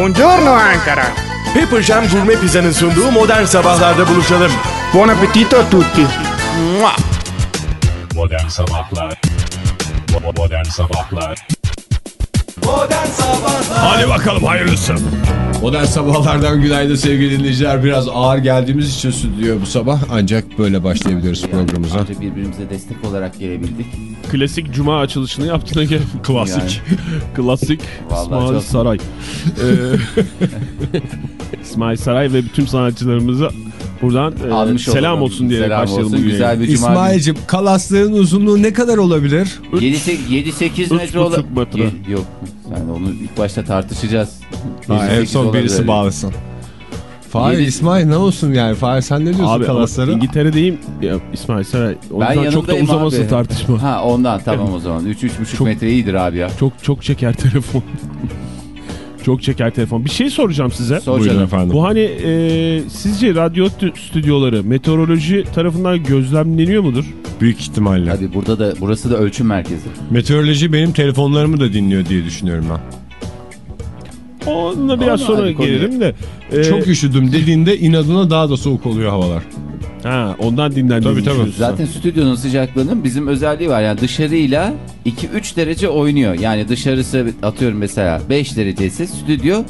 Buongiorno Ankara. Pepper Jam Gourmet Pizza'nın sunduğu modern sabahlarda buluşalım. Buon appetito a tutti. Mua! Modern Sabahlar Bo- Modern Sabahlar Hadi bakalım hayırlısı. Modern sabahlardan günaydın sevgili dinleyiciler. Biraz ağır geldiğimiz için stüdyo bu sabah ancak böyle başlayabiliyoruz programımıza. Ancak birbirimize destek olarak gelebildik. Klasik cuma açılışını yaptın Ege. Klasik. Klasik Vallahi İsmail çok- Saray. Ee, İsmail Saray ve bütün sanatçılarımıza buradan e, selam olalım. olsun diye Selam başlayalım olsun. Güzel bir cuma. İsmail'cim kalaslığın uzunluğu ne kadar olabilir? 7-8 metre olur. buçuk metre. Ye- Yok. Yani onu ilk başta tartışacağız. Ha, en 7-8 son birisi olabilir. bağlasın. Fahir Yedi- İsmail ne olsun yani? Fahir sen ne diyorsun Abi ama kalaslara? İngiltere'deyim ya İsmail Saray. O Ben yüzden çok da uzamasın abi. tartışma. Ha ondan tamam o zaman. 3-3,5 Çok- metre iyidir abi ya. Çok çok çeker telefon. çok çeker telefon. Bir şey soracağım size. Sor Buyurun canım. efendim. Bu hani e, sizce radyo stü- stüdyoları meteoroloji tarafından gözlemleniyor mudur? Büyük ihtimalle. Tabii burada da burası da ölçüm merkezi. Meteoroloji benim telefonlarımı da dinliyor diye düşünüyorum ben. Onunla biraz Onu sonra hadi gelirim de. e, Çok üşüdüm dediğinde inadına daha da soğuk oluyor havalar. Ha, ondan dinlendiğini Tabii. Zaten stüdyonun sıcaklığının bizim özelliği var. Yani dışarıyla 2-3 derece oynuyor. Yani dışarısı atıyorum mesela 5 derece ise stüdyo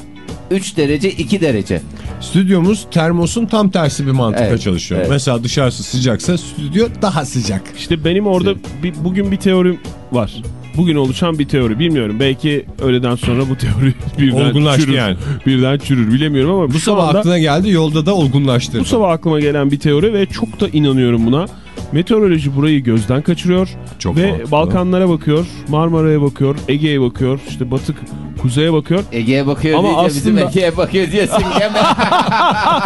3 derece 2 derece. Stüdyomuz termosun tam tersi bir mantıkla Evet, çalışıyor. evet. Mesela dışarısı sıcaksa stüdyo daha sıcak. İşte benim orada bir, bugün bir teorim var. Bugün oluşan bir teori. Bilmiyorum. Belki öğleden sonra bu teori birden çürür. yani. Birden çürür. Bilemiyorum ama Bu şu sabah anda aklına geldi yolda da olgunlaştı. bu sabah aklıma gelen bir teori ve çok da inanıyorum buna. Meteoroloji burayı gözden kaçırıyor Çok ve mantıklı. Balkanlara bakıyor, Marmara'ya bakıyor, Ege'ye bakıyor, işte batık kuzeye bakıyor. Ege'ye bakıyor Ama diye bizim aslında- Ege'ye bakıyor diye simgeme.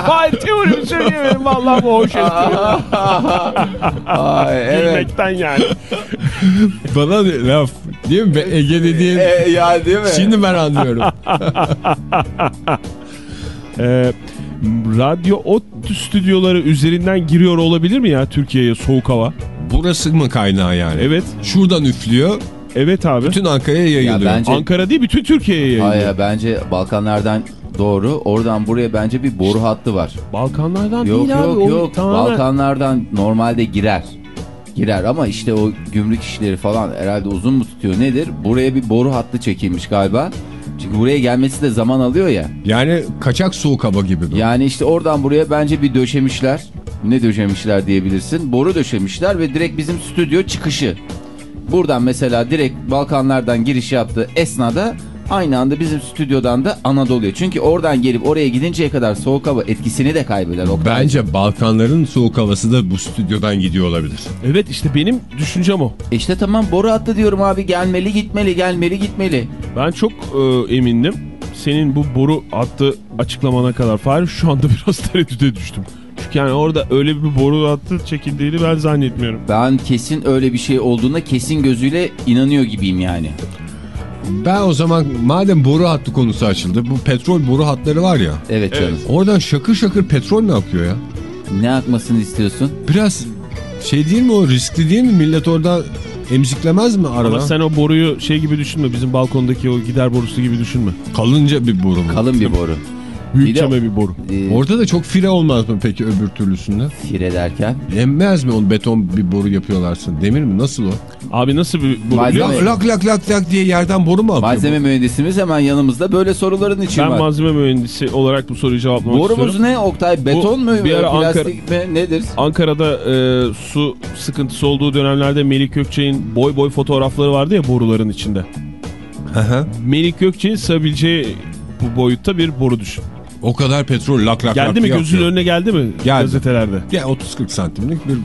Hayır teorimi söyleyemiyorum. Vallahi bu hoş Ay, evet. Gülmekten yani. Bana laf değil mi? Ege dediğin E, ya değil mi? şimdi ben anlıyorum. Ee, radyo ot stüdyoları üzerinden giriyor olabilir mi ya Türkiye'ye soğuk hava? Burası mı kaynağı yani? Evet. Şuradan üflüyor, Evet abi. bütün Ankara'ya yayılıyor. Ya bence- Ankara değil bütün Türkiye'ye yayılıyor. Hayır bence Balkanlardan doğru. Oradan buraya bence bir boru hattı var. Balkanlardan Yok değil abi. yok yok. tamamen- Balkanlardan normalde girer. Girer ama işte o gümrük işleri falan herhalde uzun mu tutuyor nedir? Buraya bir boru hattı çekilmiş galiba. Çünkü buraya gelmesi de zaman alıyor ya. Yani kaçak soğuk hava gibi bu. Yani işte oradan buraya bence bir döşemişler. Ne döşemişler diyebilirsin. Boru döşemişler ve direkt bizim stüdyo çıkışı. Buradan mesela direkt Balkanlardan giriş yaptığı esnada aynı anda bizim stüdyodan da Anadolu'ya. Çünkü oradan gelip oraya gidinceye kadar soğuk hava etkisini de kaybeder. O Bence Balkanların soğuk havası da bu stüdyodan gidiyor olabilir. Evet işte benim düşüncem o. İşte tamam boru hattı diyorum abi gelmeli gitmeli gelmeli gitmeli. Ben çok e, emindim. Senin bu boru hattı açıklamana kadar Fahri şu anda biraz tereddüte düştüm. Çünkü yani orada öyle bir boru hattı çekildiğini ben zannetmiyorum. Ben kesin öyle bir şey olduğuna kesin gözüyle inanıyor gibiyim yani. Ben o zaman madem boru hattı konusu açıldı bu petrol boru hatları var ya Evet canım. oradan şakır şakır petrol mü akıyor ya? Ne akmasını istiyorsun? Biraz şey değil mi o riskli değil mi millet orada emziklemez mi arada? Ama sen o boruyu şey gibi düşünme. Bizim balkondaki o gider borusu gibi düşünme. Kalınca bir boru mu? Kalın bir boru. Büyükçeme bir boru. Ee, Orada da çok fire olmaz mı peki öbür türlüsünde? fire derken. Emmez mi onu beton bir boru yapıyorlarsa? Demir mi? Nasıl o? Abi nasıl bir boru Malzeme-? Lak lak lak lak diye yerden boru mu akıyor? Malzeme mühendisimiz hemen yanımızda böyle soruların için Ben var. malzeme mühendisi olarak bu soruyu cevaplamak Borumuz istiyorum. ne Oktay? Beton mu? bir ara plastik mi? Nedir? Ankara'da e, su sıkıntısı olduğu dönemlerde Melik Gökçe'nin boy boy fotoğrafları vardı ya boruların içinde. Melik Gökçe'nin sığabileceği bu boyutta bir boru düşün. O kadar petrol lak lak lak Geldi mi diye gözünün önüne geldi mi Geldi. gazetelerde? Ya 30-40 santimlik bir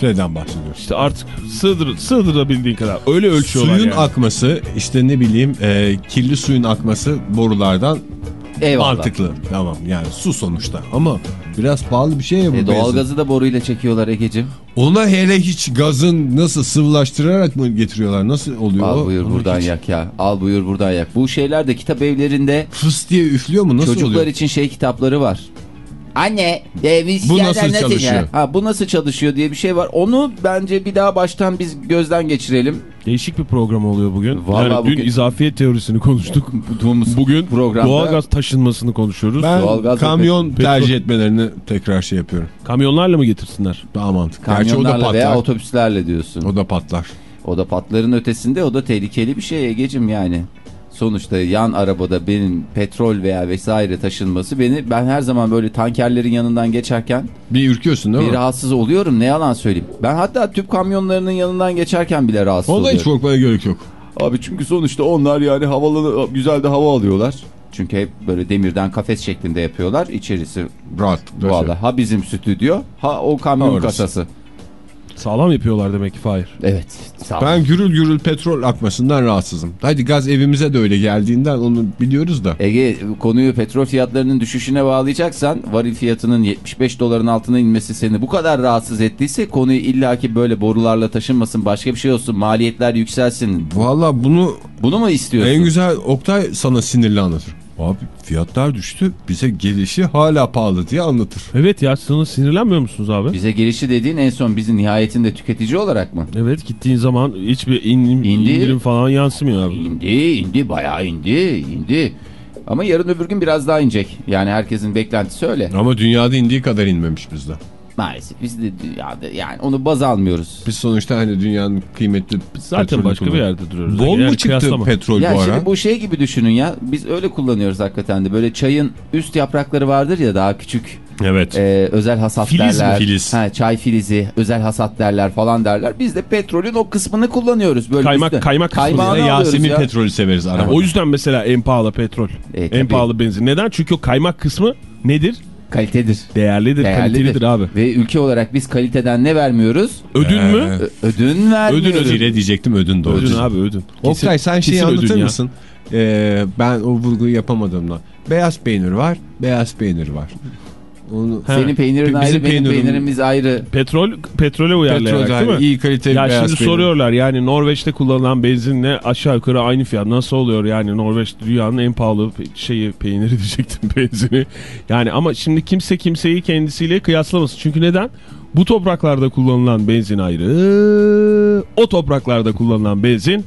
şeyden bahsediyoruz. İşte artık sığdır, sığdırabildiğin kadar. Öyle ölçüyorlar Suyun yani. akması işte ne bileyim e, kirli suyun akması borulardan Eyvallah. mantıklı. Tamam yani su sonuçta ama biraz pahalı bir şey ya bu. E, doğalgazı da boruyla çekiyorlar Egeciğim. Ona hele hiç gazın nasıl sıvılaştırarak mı getiriyorlar? Nasıl oluyor Al o? buyur Onu buradan hiç- yak ya. Al buyur buradan yak. Bu şeyler de kitap evlerinde Fıs diye üflüyor mu? Nasıl çocuklar oluyor? için şey kitapları var. Anne, biz Bu nasıl çalışıyor? Ha, bu nasıl çalışıyor diye bir şey var. Onu bence bir daha baştan biz gözden geçirelim. Değişik bir program oluyor bugün. Vallahi yani dün bugün- izafiyet teorisini konuştuk. bugün programda- doğalgaz taşınmasını konuşuyoruz. Ben Doğalgaz kamyon petrol- tercih etmelerini tekrar şey yapıyorum. Kamyonlarla mı getirsinler? Daha mantıklı. Gerçi o da Kamyonlarla veya otobüslerle diyorsun. O da patlar. O da patların ötesinde o da tehlikeli bir şey Ege'cim yani. Sonuçta yan arabada benim petrol veya vesaire taşınması beni ben her zaman böyle tankerlerin yanından geçerken Bir ürküyorsun değil bir mi? rahatsız oluyorum ne yalan söyleyeyim. Ben hatta tüp kamyonlarının yanından geçerken bile rahatsız Onda oluyorum. hiç korkmaya gerek yok. Abi çünkü sonuçta onlar yani havalı güzel de hava alıyorlar. Çünkü hep böyle demirden kafes şeklinde yapıyorlar. İçerisi Rahat. doğada. Ha bizim stüdyo ha o kamyon Ha, kasası. Sağlam yapıyorlar demek ki Fahir. Evet. Sağ ol. Ben gürül gürül petrol akmasından rahatsızım. Hadi gaz evimize de öyle geldiğinden onu biliyoruz da. Ege konuyu petrol fiyatlarının düşüşüne bağlayacaksan varil fiyatının 75 doların altına inmesi seni bu kadar rahatsız ettiyse konuyu illaki böyle borularla taşınmasın başka bir şey olsun maliyetler yükselsin. Valla bunu Bunu mu istiyorsun? en güzel Oktay sana sinirli anlatır. Abi fiyatlar düştü bize gelişi hala pahalı diye anlatır. Evet ya siz ona sinirlenmiyor musunuz abi? Bize gelişi dediğin en son bizi nihayetinde tüketici olarak mı? Evet gittiğin zaman hiçbir in, İndi. indirim falan yansımıyor abi. İndi, indi, bayağı indi, indi. Ama yarın öbür gün biraz daha inecek. Yani herkesin beklentisi öyle. Ama dünyada indiği kadar inmemiş bizde. Maalesef biz de dünyada yani onu baz almıyoruz. Biz sonuçta hani dünyanın kıymetli Zaten başka bir yerde duruyoruz. Bol Yani mu çıktı kıyaslama. petrol Ya bu şimdi ara? bu şey gibi düşünün ya. Biz öyle kullanıyoruz hakikaten de. Böyle çayın üst yaprakları vardır ya daha küçük. Evet. e, özel hasat Filiz mi? derler. Filiz. Ha, çay filizi, özel hasat derler falan derler. Biz de petrolün o kısmını kullanıyoruz. Böyle Kaymak- üstte. kaymak kısmını. Yasemin ya. petrolü severiz arabada. O yüzden mesela en pahalı petrol. E, en tabii. pahalı benzin. Neden? Çünkü o kaymak kısmı nedir? Kalitedir. Değerlidir, Değerlidir. kalitelidir abi. Ve ülke olarak biz kaliteden ne vermiyoruz? Ödün Ee, mü? Ö- ödün vermiyoruz. Ödün, ödün. Zile diyecektim ödün doğru. Ödün abi ödün. Oktay sen şeyi anlatır mısın? Ee, ben o vurguyu yapamadığımda. Beyaz peynir var, beyaz peynir var. Onu Ha. Senin peynirin Bizim ayrı, benim peynirim- peynirimiz ayrı. Petrol, petrole uyarlayarak petrol değil mi? iyi kaliteli Ya beyaz şimdi peynir. soruyorlar yani Norveç'te kullanılan benzinle aşağı yukarı aynı fiyat. Nasıl oluyor yani Norveç dünyanın en pahalı şeyi peyniri diyecektim benzini. Yani ama şimdi kimse kimseyi kendisiyle kıyaslamasın. Çünkü neden? Bu topraklarda kullanılan benzin ayrı. O topraklarda kullanılan benzin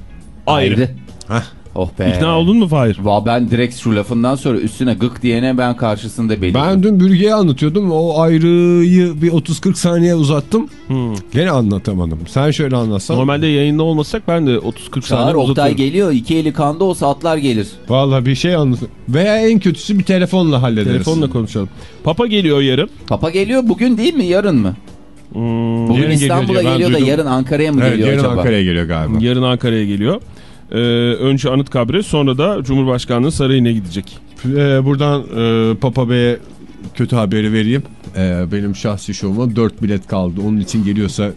ayrı. Hah. Oh be. İkna oldun mu Fahir? Va ben direkt şu lafından sonra üstüne gık diyene ben karşısında belirdim. Ben dün bürgeye anlatıyordum. O ayrıyı bir 30-40 saniye uzattım. Hmm. Gene anlatamadım. Sen şöyle anlatsan. Normalde yayında olmasak ben de 30-40 Çağır saniye Oktay uzatıyorum. geliyor. iki eli kanda olsa atlar gelir. Vallahi bir şey anlat. Veya en kötüsü bir telefonla hallederiz. Telefonla konuşalım. Papa geliyor yarın. Papa geliyor bugün değil mi yarın mı? Hmm, Bugün yarın geliyor İstanbul'a ben geliyor da duydum. yarın Ankara'ya mı Evet, geliyor yarın acaba? Ankara'ya geliyor galiba. Yarın Ankara'ya geliyor. Ee, önce Anıtkabir'e sonra da Cumhurbaşkanlığı Sarayı'na gidecek. Ee, buradan e, Papa Bey'e kötü haberi vereyim. Ee, benim şahsi şovuma 4 bilet kaldı. Onun için geliyorsa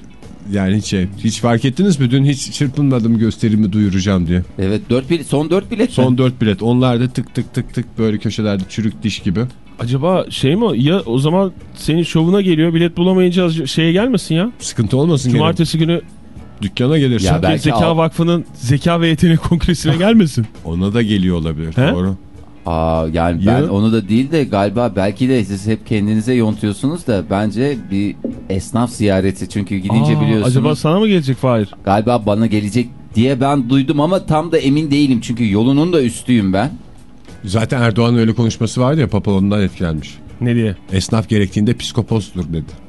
yani hiç şey, hiç fark ettiniz mi? Dün hiç çırpınmadım gösterimi duyuracağım diye. Evet dört bilet, son dört bilet mi? Son 4 bilet. Onlar da tık tık tık tık böyle köşelerde çürük diş gibi. Acaba şey mi? Ya o zaman senin şovuna geliyor bilet bulamayınca şeye gelmesin ya. Sıkıntı olmasın gene. Cumartesi günü Dükkana gelirse Ya Belki Zeka al. Vakfı'nın Zeka ve Yetenek Kongresine gelmesin. ona da geliyor olabilir. He? Doğru. Aa, yani ben Ya. onu da değil de galiba belki de siz hep kendinize yontuyorsunuz da bence bir esnaf ziyareti çünkü gidince Aa, biliyorsunuz Acaba sana mı gelecek Fahir? galiba bana gelecek diye ben duydum ama tam da emin değilim çünkü yolunun da üstüyüm ben. Zaten Erdoğan'ın öyle konuşması vardı ya Papa ondan etkilenmiş. Ne diye? Esnaf gerektiğinde psikopostur dedi.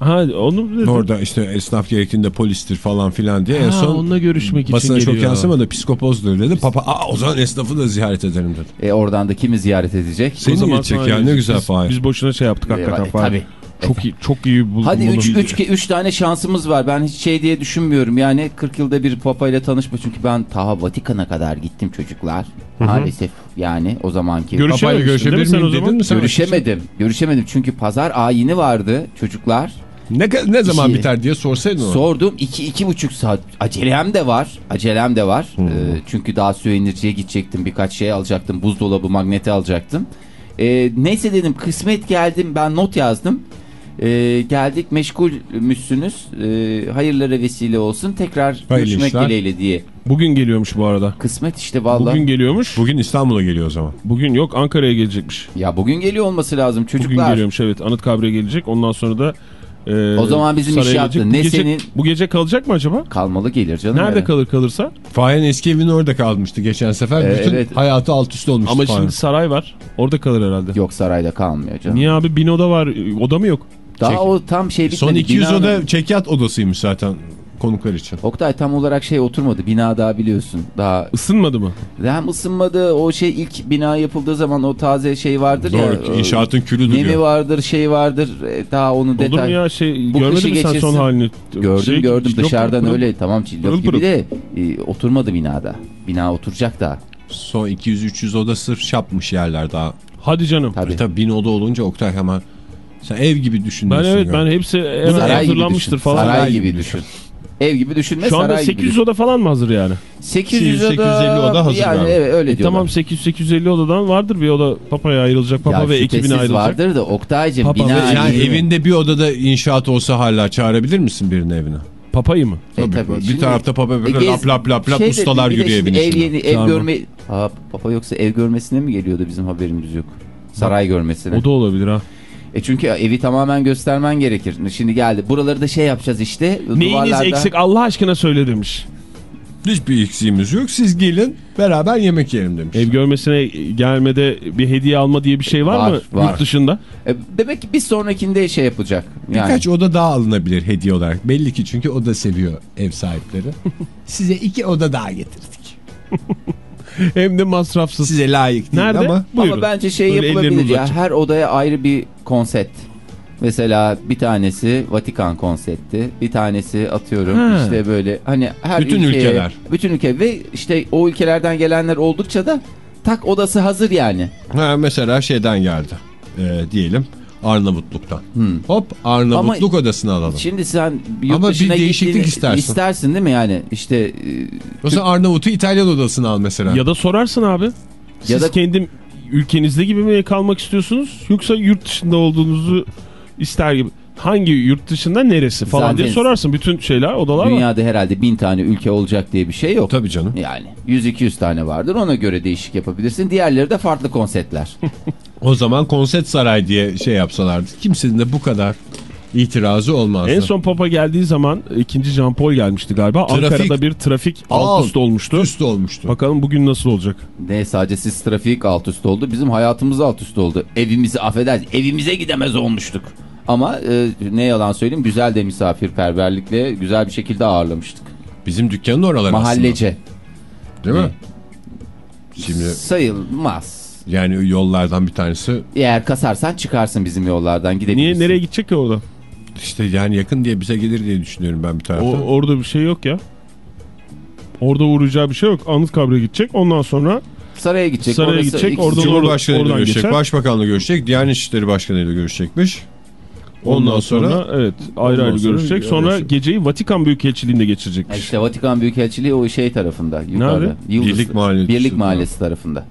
Ha onu dedim. Orada işte esnaf gerektiğinde polistir falan filan diye en Ha, son onunla görüşmek için basına geliyor. çok yansımadı psikopozdur dedi. Papa Aa, o zaman esnafı da ziyaret ederim dedi. E oradan da kimi ziyaret edecek? Seni O zaman geçecek sana ya ne güzel Fahir. Biz boşuna şey yaptık hakikaten E, Fahir. tabii. Çok iyi, çok iyi buldum. Hadi bunu. 3 üç, üç tane şansımız var. Ben hiç şey diye düşünmüyorum. Yani 40 yılda bir Papa ile tanışma. Çünkü ben ta Vatikan'a kadar gittim çocuklar. Maalesef yani o zamanki. Görüş- Papayla Görüşememişsin görüşebilir miyim dedin mi sen? Görüşemedim. Görüşemedim. Çünkü pazar ayini vardı çocuklar. Ne, ne zaman İşi- biter diye sorsaydın ona. Sordum. 2 iki, buçuk saat. Acelem de var. Acelem de var. Ee, çünkü daha Süheynirci'ye gidecektim. Birkaç şey alacaktım. Buzdolabı, magneti alacaktım. Ee, neyse dedim kısmet geldim. Ben not yazdım. Ee, geldik meşgul müsünüz. Ee, hayırlara vesile olsun. Tekrar Hayırlı görüşmek işler. dileğiyle diye. Bugün geliyormuş bu arada. Kısmet işte vallahi. Bugün geliyormuş. Bugün İstanbul'a geliyor o zaman. Bugün yok Ankara'ya gelecekmiş. Ya bugün geliyor olması lazım Bugün çocuklar. geliyormuş evet. Anıtkabir'e gelecek. Ondan sonra da e, O zaman bizim iş yaptı. Bu Ne gece, senin- Bu gece kalacak mı acaba? Kalmalı gelir canım. Nerede yani. kalır kalırsa? Fahir'in eski evinin orada kalmıştı geçen sefer. Ee, Bütün evet. hayatı alt üst olmuştu Ama Fahir'in. şimdi saray var. Orada kalır herhalde. Yok sarayda kalmıyor canım. Niye abi bin oda var oda mı yok? Daha Çek- o tam şey bitmedi. Son 200 Binanın- oda çekyat odasıymış zaten konuklar için. Oktay tam olarak şey oturmadı. Bina daha biliyorsun. Daha Isınmadı mı? hem ısınmadı. O şey ilk bina yapıldığı zaman o taze şey vardır ya. Doğru inşaatın külü Nemi duruyor. vardır şey vardır. E, Daha onun Olur mu detay. ya şey Bu görmedin mi sen geçirsin. son halini? Gördüm Şey, gördüm dışarıdan yok, öyle tamam cillop Pırıl gibi de e, oturmadı binada. Bina oturacak da. Son 200-300 oda sırf şapmış yerler daha. Hadi canım. Tabii. Tabii bin oda olunca Oktay hemen sen ev gibi düşünüyorsun. Ben evet ya. ben hepsi hemen hazırlanmıştır düşün. falan. Saray gibi düşün. Ev gibi düşünme Şu anda saray gibi 800 düşün. oda falan mı hazır yani? 800 oda, 850 oda hazır yani galiba. evet, öyle E diyorlar. tamam 800-850 odadan vardır bir oda Papa'ya ayrılacak. Papa Ya ve ekibine ayrılacak. vardır da Oktay'cım Papa bina ve- Yani evinde bir odada inşaat olsa hala çağırabilir misin birini evine? Papa'yı mı? E, Tabii, tabii. bir Şimdi- tarafta papa böyle E, lap lap lap lap Şey ustalar yürüyor evin ev içinde. yeni ev Tamam. görme Aa, papa yoksa ev görmesine mi geliyordu bizim haberimiz yok. Saray görmesine. O da olabilir ha. E çünkü evi tamamen göstermen gerekir. Şimdi geldi. Buraları da şey yapacağız işte. Neyiniz duvarlarda- eksik Allah aşkına söyle demiş. Hiçbir eksiğimiz yok. Siz gelin beraber yemek yiyelim demiş. Ev görmesine gelmede bir hediye alma diye bir şey var, Var, mı var. yurt dışında? E, demek ki bir sonrakinde şey yapılacak. Yani. Birkaç oda daha alınabilir hediye olarak. Belli ki çünkü o da seviyor ev sahipleri. Size iki oda daha getirdik. Hem de masrafsız. Size layık değil Nerede? ama Buyurun. Ama bence şey Böyle yapılabilir ya. Her odaya ayrı bir konsept. Mesela bir tanesi Vatikan konsepti, bir tanesi atıyorum Ha. işte böyle hani her Bütün ülkeye- ülkeler. bütün ülke ve işte o ülkelerden gelenler oldukça da tak odası hazır yani. ha, mesela şeyden geldi. Ee, diyelim Arnavutluk'tan. Hmm. Hop Arnavutluk odasını alalım. Şimdi sen yurt Ama bir dışına değişiklik istersin. istersin değil mi yani? İşte e, O zaman Arnavut'u İtalyan odasını al mesela. Ya da sorarsın abi. Siz Ya da- kendi ülkenizde gibi mi kalmak istiyorsunuz yoksa yurt dışında olduğunuzu ister gibi. Hangi yurt dışında neresi falan Zaten- diye sorarsın. Bütün şeyler odalar var. dünyada herhalde bin tane ülke olacak diye bir şey yok. Tabii canım. Yani 100-200 tane vardır ona göre değişik yapabilirsin. Diğerleri de farklı konseptler. O zaman konsept saray diye şey yapsalardı. Kimsenin de bu kadar itirazı olmazdı. En son Papa geldiği zaman ikinci Jean Paul gelmişti galiba. Trafik- Ankara'da bir trafik alt Alt üst olmuştu. Üst olmuştu. Bakalım bugün nasıl olacak? Ne sadece siz trafik alt üst oldu. Bizim hayatımız alt üst oldu. Evimizi affeder. Evimize gidemez olmuştuk. Ama e, ne yalan söyleyeyim güzel de misafirperverlikle güzel bir şekilde ağırlamıştık. Bizim dükkanın oraları Mahallece. aslında. Değil mi? Şimdi Sayılmaz. Yani yollardan bir tanesi Eğer kasarsan çıkarsın bizim yollardan gidebilirsin. Niye nereye gidecek ki orada? işte yani yakın diye bize gelir diye düşünüyorum ben bir O, taraftan. orada bir şey yok ya. Orada uğrayacağı bir şey yok. Anıtkabir'e gidecek. Ondan sonra Saraya gidecek. Saraya orası gidecek, orada- Cumhurbaşkanıyla oradan görüşecek, geçer. Başbakanla görüşecek, Diyanet İşleri Başkanıyla görüşecekmiş. ondan, sonra, evet ayrı ondan ayrı sonra görüşecek. Sonra görüşecek. geceyi Vatikan Büyükelçiliğinde Ya geçirecekmiş. İşte Vatikan Büyükelçiliği o şey tarafında. Yukarıda. Nerede? Yıldız- Birlik Mahallesi. Birlik Mahallesi tarafında.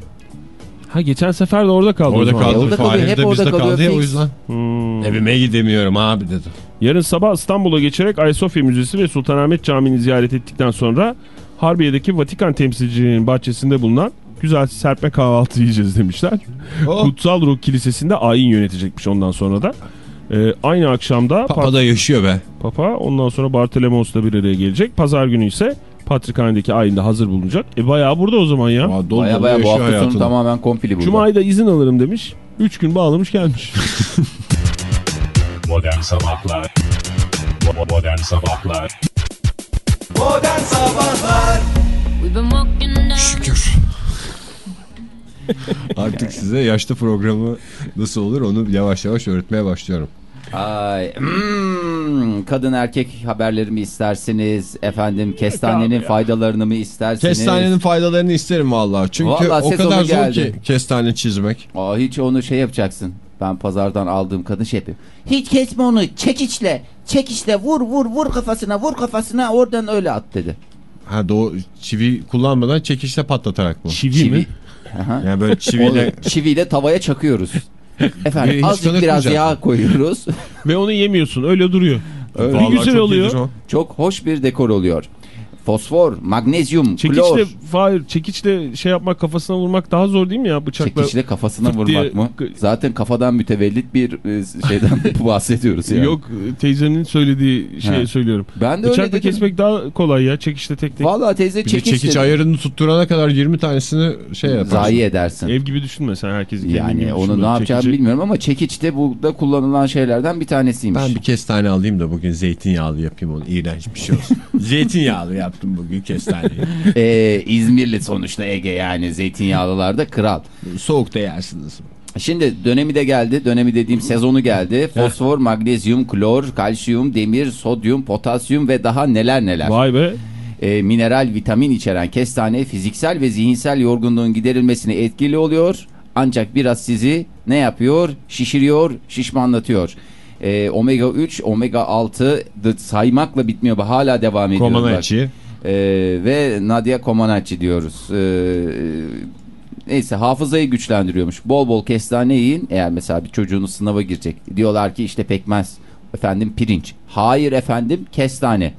Ha geçen sefer de orada kaldı. Orada kaldı. orada kalıyor, hep orada bizde kalıyor, kaldı ya o yüzden. Hmm. Evime gidemiyorum abi dedi. Yarın sabah İstanbul'a geçerek Ayasofya Müzesi ve Sultanahmet Camii'ni ziyaret ettikten sonra Harbiye'deki Vatikan temsilciliğinin bahçesinde bulunan güzel serpme kahvaltı yiyeceğiz demişler. Oh. Kutsal Ruh Kilisesi'nde ayin yönetecekmiş ondan sonra da. Ee, aynı akşamda Papa da yaşıyor be. Papa ondan sonra Bartolomos'la bir araya gelecek. Pazar günü ise Patrikhane'deki ayinde hazır bulunacak. E bayağı burada o zaman ya. Aa, Baya baya bu hafta sonu tamamen kompli burada. Cuma ayda izin alırım demiş. 3 gün bağlamış gelmiş. Modern Sabahlar Modern Sabahlar walking down Şükür. Artık size yaşlı programı nasıl olur onu yavaş yavaş öğretmeye başlıyorum. Ay, hmm, kadın erkek haberleri mi istersiniz? Efendim kestanenin faydalarını mı istersiniz? Kestanenin faydalarını isterim vallahi. Çünkü Vallahi o kadar zor geldi. ki kestane çizmek. Aa, hiç onu şey yapacaksın. Ben pazardan aldığım kadın şey yapıyor. Hiç kesme onu çekiçle. Çekiçle vur vur vur kafasına vur kafasına oradan öyle at dedi. Ha doğu çivi kullanmadan çekişle patlatarak mı? Çivi, mi? Aha. Yani böyle çiviyle çiviyle tavaya çakıyoruz. Efendim azıcık biraz yağ koyuyoruz. Ve onu yemiyorsun öyle duruyor. Öyle. Bir güzel çok oluyor. Çok hoş bir dekor oluyor. Fosfor, magnezyum, klor. Çekiçle, Fahir, çekiçle şey yapmak kafasına vurmak daha zor değil mi ya bıçakla? Çekiçle kafasına fırt diye- vurmak mı? Zaten kafadan mütevellit bir e, şeyden bahsediyoruz yani. Yok teyzenin söylediği şeyi He. söylüyorum. ben de öyle Bıçakla dedim. kesmek daha kolay ya çekişle tek tek. Vallahi teyze çekiç, çekiç dedi. ayarını tutturana kadar 20 tanesini şey yaparsın. zayi edersin. Ev gibi düşünme sen herkesi kendin Yani gibi onu ne yapacağımı Çekici- bilmiyorum ama çekiç de burada kullanılan şeylerden bir tanesiymiş. Ben bir kestane alayım da bugün zeytinyağlı yapayım onu. İğrenç bir şey olsun. zeytinyağlı yaptım bugün kestaneyi. Ee, İzmirli sonuçta Ege yani zeytinyağlılarda kral. Soğukta yersiniz. Şimdi dönemi de geldi. Dönemi dediğim sezonu geldi. Fosfor, magnezyum, klor, kalsiyum, demir, sodyum, potasyum ve daha neler neler. Vay be. Ee, mineral, vitamin içeren kestane fiziksel ve zihinsel yorgunluğun giderilmesine etkili oluyor. Ancak biraz sizi ne yapıyor? Şişiriyor, şişmanlatıyor. Ee, omega 3, omega 6 da saymakla bitmiyor. Hala devam ediyor. bak. Komanacı. Ee, ve Nadia Comaneci diyoruz. Ee, neyse hafızayı güçlendiriyormuş. Bol bol kestane yiyin. Eğer mesela bir çocuğunuz sınava girecek. Diyorlar ki işte pekmez. Efendim pirinç. Hayır efendim kestane.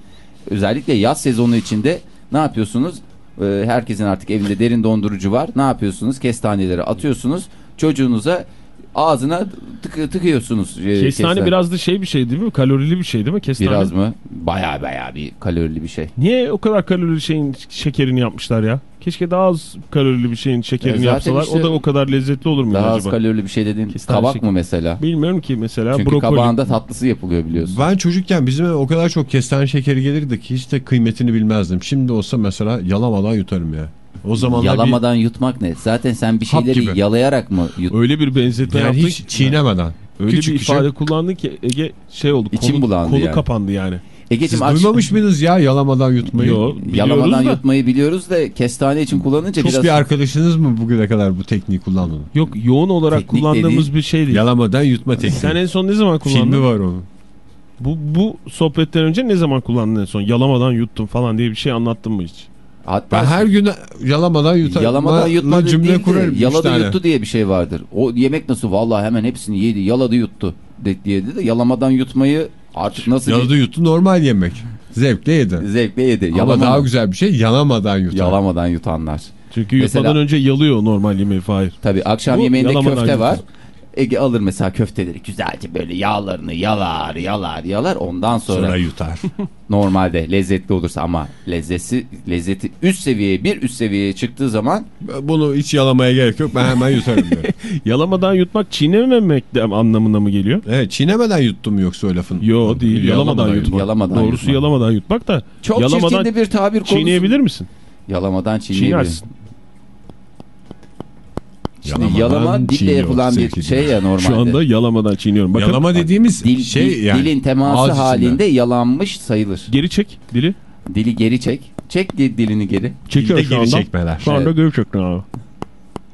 Özellikle yaz sezonu içinde ne yapıyorsunuz? Ee, herkesin artık evinde derin dondurucu var. Ne yapıyorsunuz? Kestaneleri atıyorsunuz. Çocuğunuza ağzına tık tıkıyorsunuz. e, Kestane biraz da şey bir şey değil mi? Kalorili bir şey değil mi? Kestane. Biraz mı? Baya baya bir kalorili bir şey. Niye o kadar kalorili şeyin şekerini yapmışlar ya? Keşke daha az kalorili bir şeyin şekerini E yapsalar. işte o da o kadar lezzetli olur mu Daha az acaba? kalorili bir şey dediğin Kestane kabak şekeri. mı mesela? Bilmiyorum ki mesela Çünkü brokoli. kabağında tatlısı yapılıyor biliyorsun. Ben çocukken bizim o kadar çok kestane şekeri gelirdi ki hiç de kıymetini bilmezdim. Şimdi olsa mesela yalamadan yutarım ya. O zamanlar Yalamadan yutmak ne? Zaten sen bir şeyleri yalayarak mı yut? Öyle bir bir benzetme yani yaptık. hiç çiğnemeden. Öyle küçük bir küçük. ifade kullandın ki Ege şey oldu. İçim kolu, bulandı kolu yani. kapandı yani. Siz Egeciğim aç. duymamış mıydınız ya yalamadan yutmayı? Yo, Yalamadan da. yutmayı biliyoruz da kestane için kullanınca Hiçbir biraz... arkadaşınız mı bugüne kadar bu tekniği kullandı? Yok yoğun olarak Teknik kullandığımız dediğin- bir şey değil. Yalamadan yutma tekniği. Sen en son ne zaman kullandın? Filmi var onun. Bu, bu sohbetten önce ne zaman kullandın en son? Yalamadan yuttum falan diye bir şey anlattın mı hiç? Hatta Ben her gün yalamadan yutar. yalamadan yutmadı cümle değil de kurarım. yaladı tane. yuttu diye bir şey vardır. O yemek nasıl vallahi hemen hepsini yedi yaladı yuttu de, diye dedi. Yalamadan yutmayı artık nasıl Yaladı yuttu normal yemek. Zevkle yedi. bir zevkle yedi. Ama Yalamadan, daha güzel bir şey yalamadan yutar. yalamadan yutanlar. Çünkü Mesela- yutmadan önce yalıyor normal yemeği Fahir. Tabii akşam Bu yemeğinde köfte var. yutar. Ege alır mesela köfteleri güzelce böyle yağlarını yalar yalar yalar ondan sonra, Sonra yutar. normalde lezzetli olursa ama lezzeti lezzeti üst seviyeye bir üst seviyeye çıktığı zaman Bunu hiç yalamaya gerek yok. Ben hemen yutarım diyor. Yalamadan yutmak çiğnememek de anlamına mı geliyor? Evet çiğnemeden yuttum yoksa o lafın? Yo değil yalamadan, yutmak. Yalamadan Doğrusu yutmak. yalamadan yutmak da çok yalamadan çirkin bir tabir konusu. çiğneyebilir misin? Yalamadan çiğneyebilir. Çiğnersin. Şimdi Yalamadan yalama dille yapılan bir şey ya normalde. Şu anda yalamadan çiğniyorum. Bakın Yalama dediğimiz Dil, şey dil- yani. dilin teması ağız içinde. halinde yalanmış sayılır. geri çek dili. Dili geri çek. Çek di- dilini geri. Çekiyor Dilde şu geri anda. çekmeler. Şu anda Evet. geri çektim abi.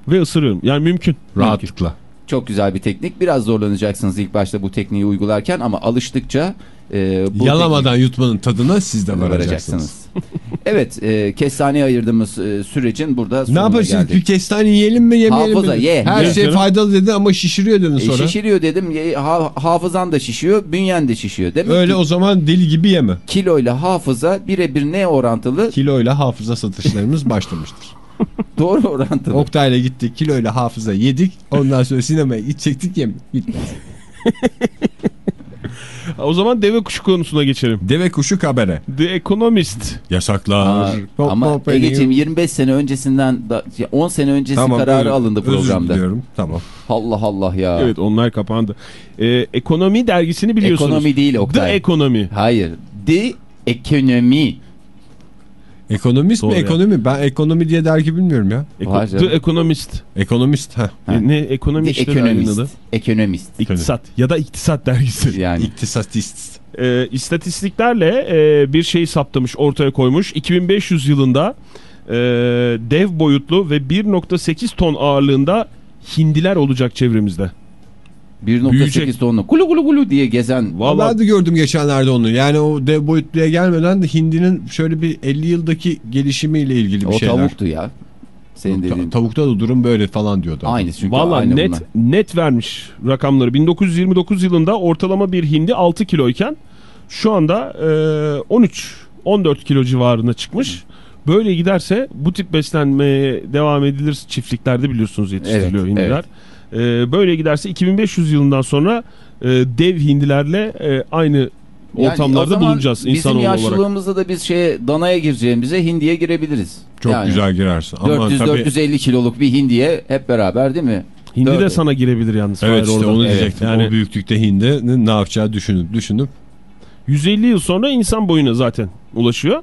Ve ısırıyorum. Yani mümkün. Rahatlıkla. Çok güzel bir teknik. Biraz zorlanacaksınız ilk başta bu tekniği uygularken ama alıştıkça e, bu Yalamadan yutmanın tadına siz de varacaksınız. evet, e, kestaneye ayırdığımız e, sürecin burada Ne yaparsınız? Bir geldik. kestane yiyelim mi yemeyelim Hafıza, mi? ye. Her Ye şey faydalı dedi ama şişiriyor dedin E, sonra. şişiriyor dedim, ye- ha- hafızan da şişiyor, bünyen de şişiyor. Demek Öyle ki o zaman deli gibi yeme. kiloyla hafıza birebir ne orantılı? Kiloyla hafıza satışlarımız başlamıştır. Doğru orantılı. Oktay'la gittik kiloyla hafıza yedik. Ondan sonra sinemaya gidecektik yemedik. Gitmez. O zaman deve kuşu konusuna geçelim. Deve kuşu kabare. The Economist. Yasaklar. Aa, Hop, ama hop, Ege'ciğim 25 sene öncesinden da, ya 10 sene öncesi Tamam, kararı özür- alındı Özür programda. diliyorum. Tamam. Allah Allah ya. Evet onlar kapandı. Ee, ekonomi dergisini biliyorsunuz. Ekonomi değil The Oktay. Economy. Hayır. The ekonomi. Ekonomist Doğru mi ya. ekonomi? Ben ekonomi diye dergi bilmiyorum ya. Eko-. The Economist. Ekonomist. ha. Ha. E, Ne ekonomi işte derginin ekonomist. adı. Ekonomist. İktisat ya da iktisat dergisi. Yani İktisatist. Ee, istatistiklerle e, bir şey saptamış ortaya koymuş. 2500 yılında e, dev boyutlu ve 1.8 ton ağırlığında hindiler olacak çevremizde. 1.8 Büyüyecek. tonlu kulu kulu kulu diye gezen. Vallahi Ben de gördüm geçenlerde onu. Yani o dev boyutluya gelmeden de hindinin şöyle bir 50 yıldaki gelişimiyle ilgili bir o şeyler. tavuktu ya. Senin Ta- dediğin. Tavukta da durum böyle falan diyordu. Aynı çünkü Valla net bunlar. net vermiş rakamları. 1929 yılında ortalama bir hindi 6 kiloyken şu anda e, 13 14 kilo civarına çıkmış. Böyle giderse bu tip beslenmeye devam edilir çiftliklerde biliyorsunuz yetiştiriliyor Evet, hindiler. E, böyle giderse 2500 yılından sonra e, dev hindilerle e, aynı Yani ortamlarda zaman bulunacağız Bizim insanoğlu olarak. yaşlılığımızda da biz şeye danaya gireceğimize hindiye girebiliriz. Çok Yani güzel girersin. Ama tabii 400-450 kiloluk bir hindiye hep beraber değil mi? Hindi de Dört- sana girebilir yalnız. Evet Fahir işte orada. onu Evet, diyecektim. Yani O büyüklükte hindinin ne yapacağı düşünüp düşünüp 150 yıl sonra insan boyuna zaten ulaşıyor.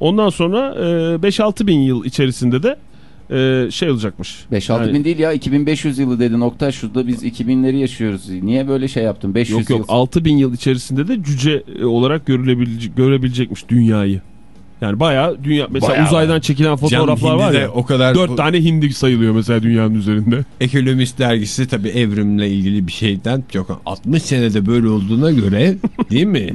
Ondan sonra e, 5-6 bin yıl içerisinde de e, şey olacakmış. 5-6 Yani- bin değil ya 2500 yılı dedin Oktay şurada biz 2000'leri yaşıyoruz. Niye böyle şey yaptın 500 Yok yok yıl? 6 bin yıl içerisinde de cüce e, olarak görülebilecek, görebilecekmiş dünyayı. Yani bayağı dünya mesela Bayağı. uzaydan çekilen fotoğraflar Can var ya. o kadar 4 tane hindi sayılıyor mesela dünyanın üzerinde. Ekonomist dergisi tabii evrimle ilgili bir şeyden yok 60 senede böyle olduğuna göre değil mi?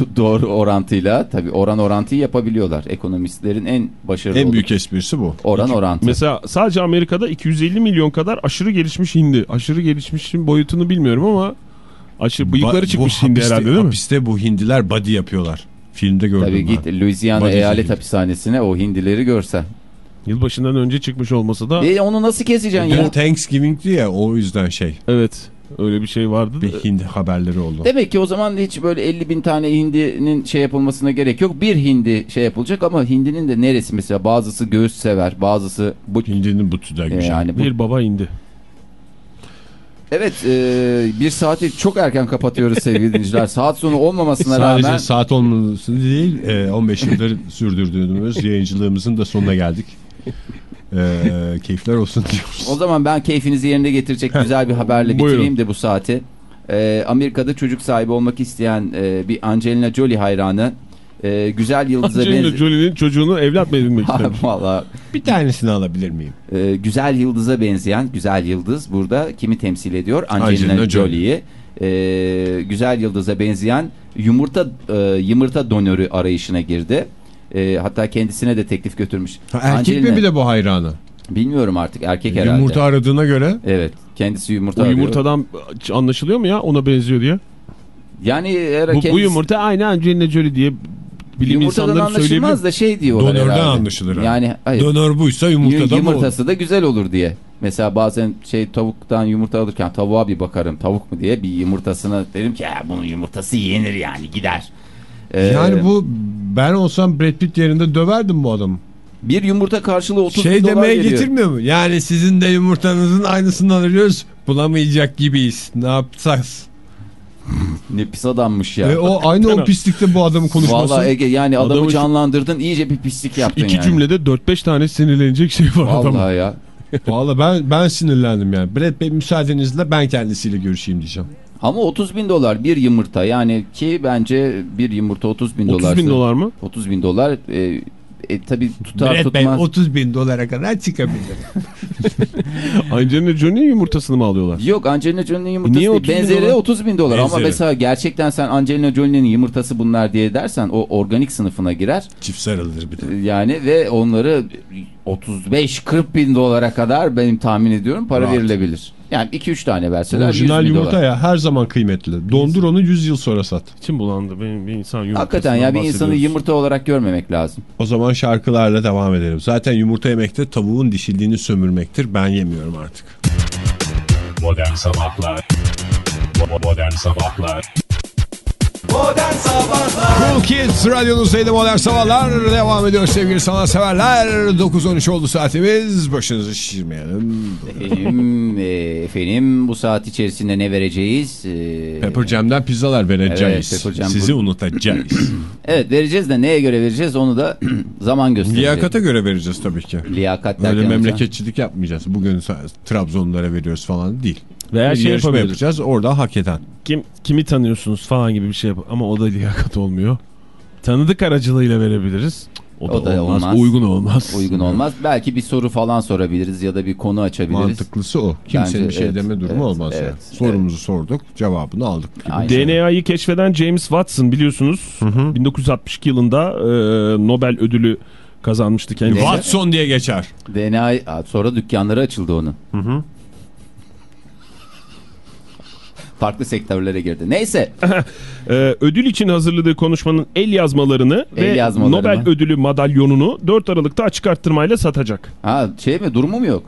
Do- Doğru orantıyla tabii oran orantıyı yapabiliyorlar. Ekonomistlerin en başarılı en büyük esprisi bu. oran orantı. Mesela sadece Amerika'da 250 milyon kadar aşırı gelişmiş hindi. Aşırı gelişmişin boyutunu bilmiyorum ama aşırı bıyıkları Ba- çıkmış hindi hapiste- herhalde değil mi? Hapiste bu hindiler body yapıyorlar. Filmde gördüm Tabii ben. git Louisiana Body eyalet film. hapishanesine o hindileri görsen. Yılbaşından önce çıkmış olması da E onu nasıl keseceksin ya? Thanksgiving'di ya o yüzden şey evet öyle bir şey vardı. bir hindi haberleri oldu. Demek ki o zaman hiç böyle 50 bin tane hindinin şey yapılmasına gerek yok. Bir hindi şey yapılacak ama hindinin de neresi mesela bazısı göğüs sever bazısı bu Hindinin butu da E, güzel. yani bu Bir baba indi. Evet e, bir saati çok erken kapatıyoruz sevgili dinleyiciler. Saat sonu olmamasına Sadece rağmen saat olmaması değil e, 15 yıldır sürdürdüğümüz yayıncılığımızın da sonuna geldik. E, keyifler olsun diyoruz. o zaman ben keyfinizi yerine getirecek güzel bir haberle Buyurun. bitireyim de bu saati. E, Amerika'da çocuk sahibi olmak isteyen e, bir Angelina Jolie hayranı e, güzel yıldıza Angelina benziyor. Jolie'nin çocuğunu evlat mı edinmek istemiş? Valla Bir tanesini alabilir miyim? e, güzel yıldıza benzeyen güzel yıldız burada kimi temsil ediyor? Angelina, Angelina Jolie. Jolie'yi. E, güzel yıldıza benzeyen yumurta e, yumurta donörü arayışına girdi. E, hatta kendisine de teklif götürmüş. Ha, erkek Angelina- mi bir de bu hayranı? Bilmiyorum artık erkek herhalde. Yumurta aradığına göre Evet kendisi yumurta O arıyor. yumurtadan anlaşılıyor mu ya ona benziyor diye? Yani Bu, kendisi... bu yumurta aynı Angelina Jolie diye bilim Yumurtadan insanları söyleyebilir. da şey diyorlar Donörden herhalde. anlaşılır. Yani hayır. donör buysa yumurtada mı olur? yumurtası da güzel olur diye. Mesela bazen şey tavuktan yumurta alırken tavuğa bir bakarım tavuk mu diye bir yumurtasına derim ki ya bunun yumurtası yenir yani gider. Ee, Yani bu ben olsam Brad Pitt yerinde döverdim bu adamı. bir yumurta karşılığı 30 Şey bin dolar demeye getirmiyor mu? Yani sizin de yumurtanızın aynısını arıyoruz. Bulamayacak gibiyiz. Ne yapacağız? Ne pis adammış ya. E, o aynı o pislikte bu adamın konuşması. Vallahi Ege yani adamı Adamı canlandırdın iyice bir pislik yaptın İki yani. cümlede 4-5 tane sinirlenecek şey var adamın. Vallahi ya. Vallahi ben ben sinirlendim yani. Brad Bey müsaadenizle ben kendisiyle görüşeyim diyeceğim. Ama 30 bin dolar bir yumurta yani ki bence bir yumurta 30 bin 30 dolar. bin dolar mı? 30 bin dolar e, e, tabi tutar Brad tutmaz. 30 bin dolara kadar çıkabilir. Angelina Jolie'nin yumurtasını mı alıyorlar? Yok Angelina Jolie'nin yumurtası Niye değil. 30 bin Benzeri dolar? 30 bin dolar ama Benzeri. mesela gerçekten sen Angelina Jolie'nin yumurtası bunlar diye dersen o organik sınıfına girer. Çift sarılır bir de. Yani ve onları 35-40 bin dolara kadar benim tahmin ediyorum para Rahat. verilebilir. Yani 2-3 tane verseler 100 Orijinal bin yumurta dolar. ya her zaman kıymetli. Dondur onu 100 yıl sonra sat. İçim bulandı benim bir insan yumurtasından Hakikaten ya bir insanı yumurta olarak görmemek lazım. O zaman şarkılarla devam edelim. Zaten yumurta yemekte tavuğun dişildiğini sömürmektir. Ben yemiyorum artık. Modern Sabahlar Bo- Modern Sabahlar. Cool Kids radyonuzdaydı modern sabahlar. Devam ediyor sevgili sanatseverler. 9.13 oldu saatimiz. Başınızı şişirmeyelim. Efendim, e, efendim bu saat içerisinde ne vereceğiz? E, Pepper Jam'den pizzalar vereceğiz. Evet, Jam sizi bu- unutacağız. Evet vereceğiz de neye göre vereceğiz onu da zaman gösterecek. liyakata göre vereceğiz tabii ki. Liyakat derken öyle hocam. memleketçilik yapmayacağız. Bugün Trabzonlulara veriyoruz falan değil Veya bir şey yarışma yapabiliriz. yapacağız orada hak eden Kim, kimi tanıyorsunuz falan gibi bir şey yap ama o da liyakat olmuyor. Tanıdık aracılığıyla verebiliriz. O da, O da olmaz, olmaz. Uygun olmaz. Uygun olmaz. Belki bir soru falan sorabiliriz ya da bir konu açabiliriz. mantıklısı o kimsenin Bence bir şey evet, deme durumu evet, olmaz evet, yani. evet. sorumuzu sorduk cevabını aldık. DNA'yı keşfeden James Watson biliyorsunuz 1962 yılında e, Nobel ödülü kazanmıştı kendisi. Watson diye geçer. DNA sonra dükkanları açıldı onun. Farklı sektörlere girdi. Neyse. Ee, ödül için hazırladığı konuşmanın el yazmalarını El ve yazmaları Nobel mı? ödülü madalyonunu 4 Aralık'ta açık arttırmayla satacak. Ha şey mi durumu mu yok?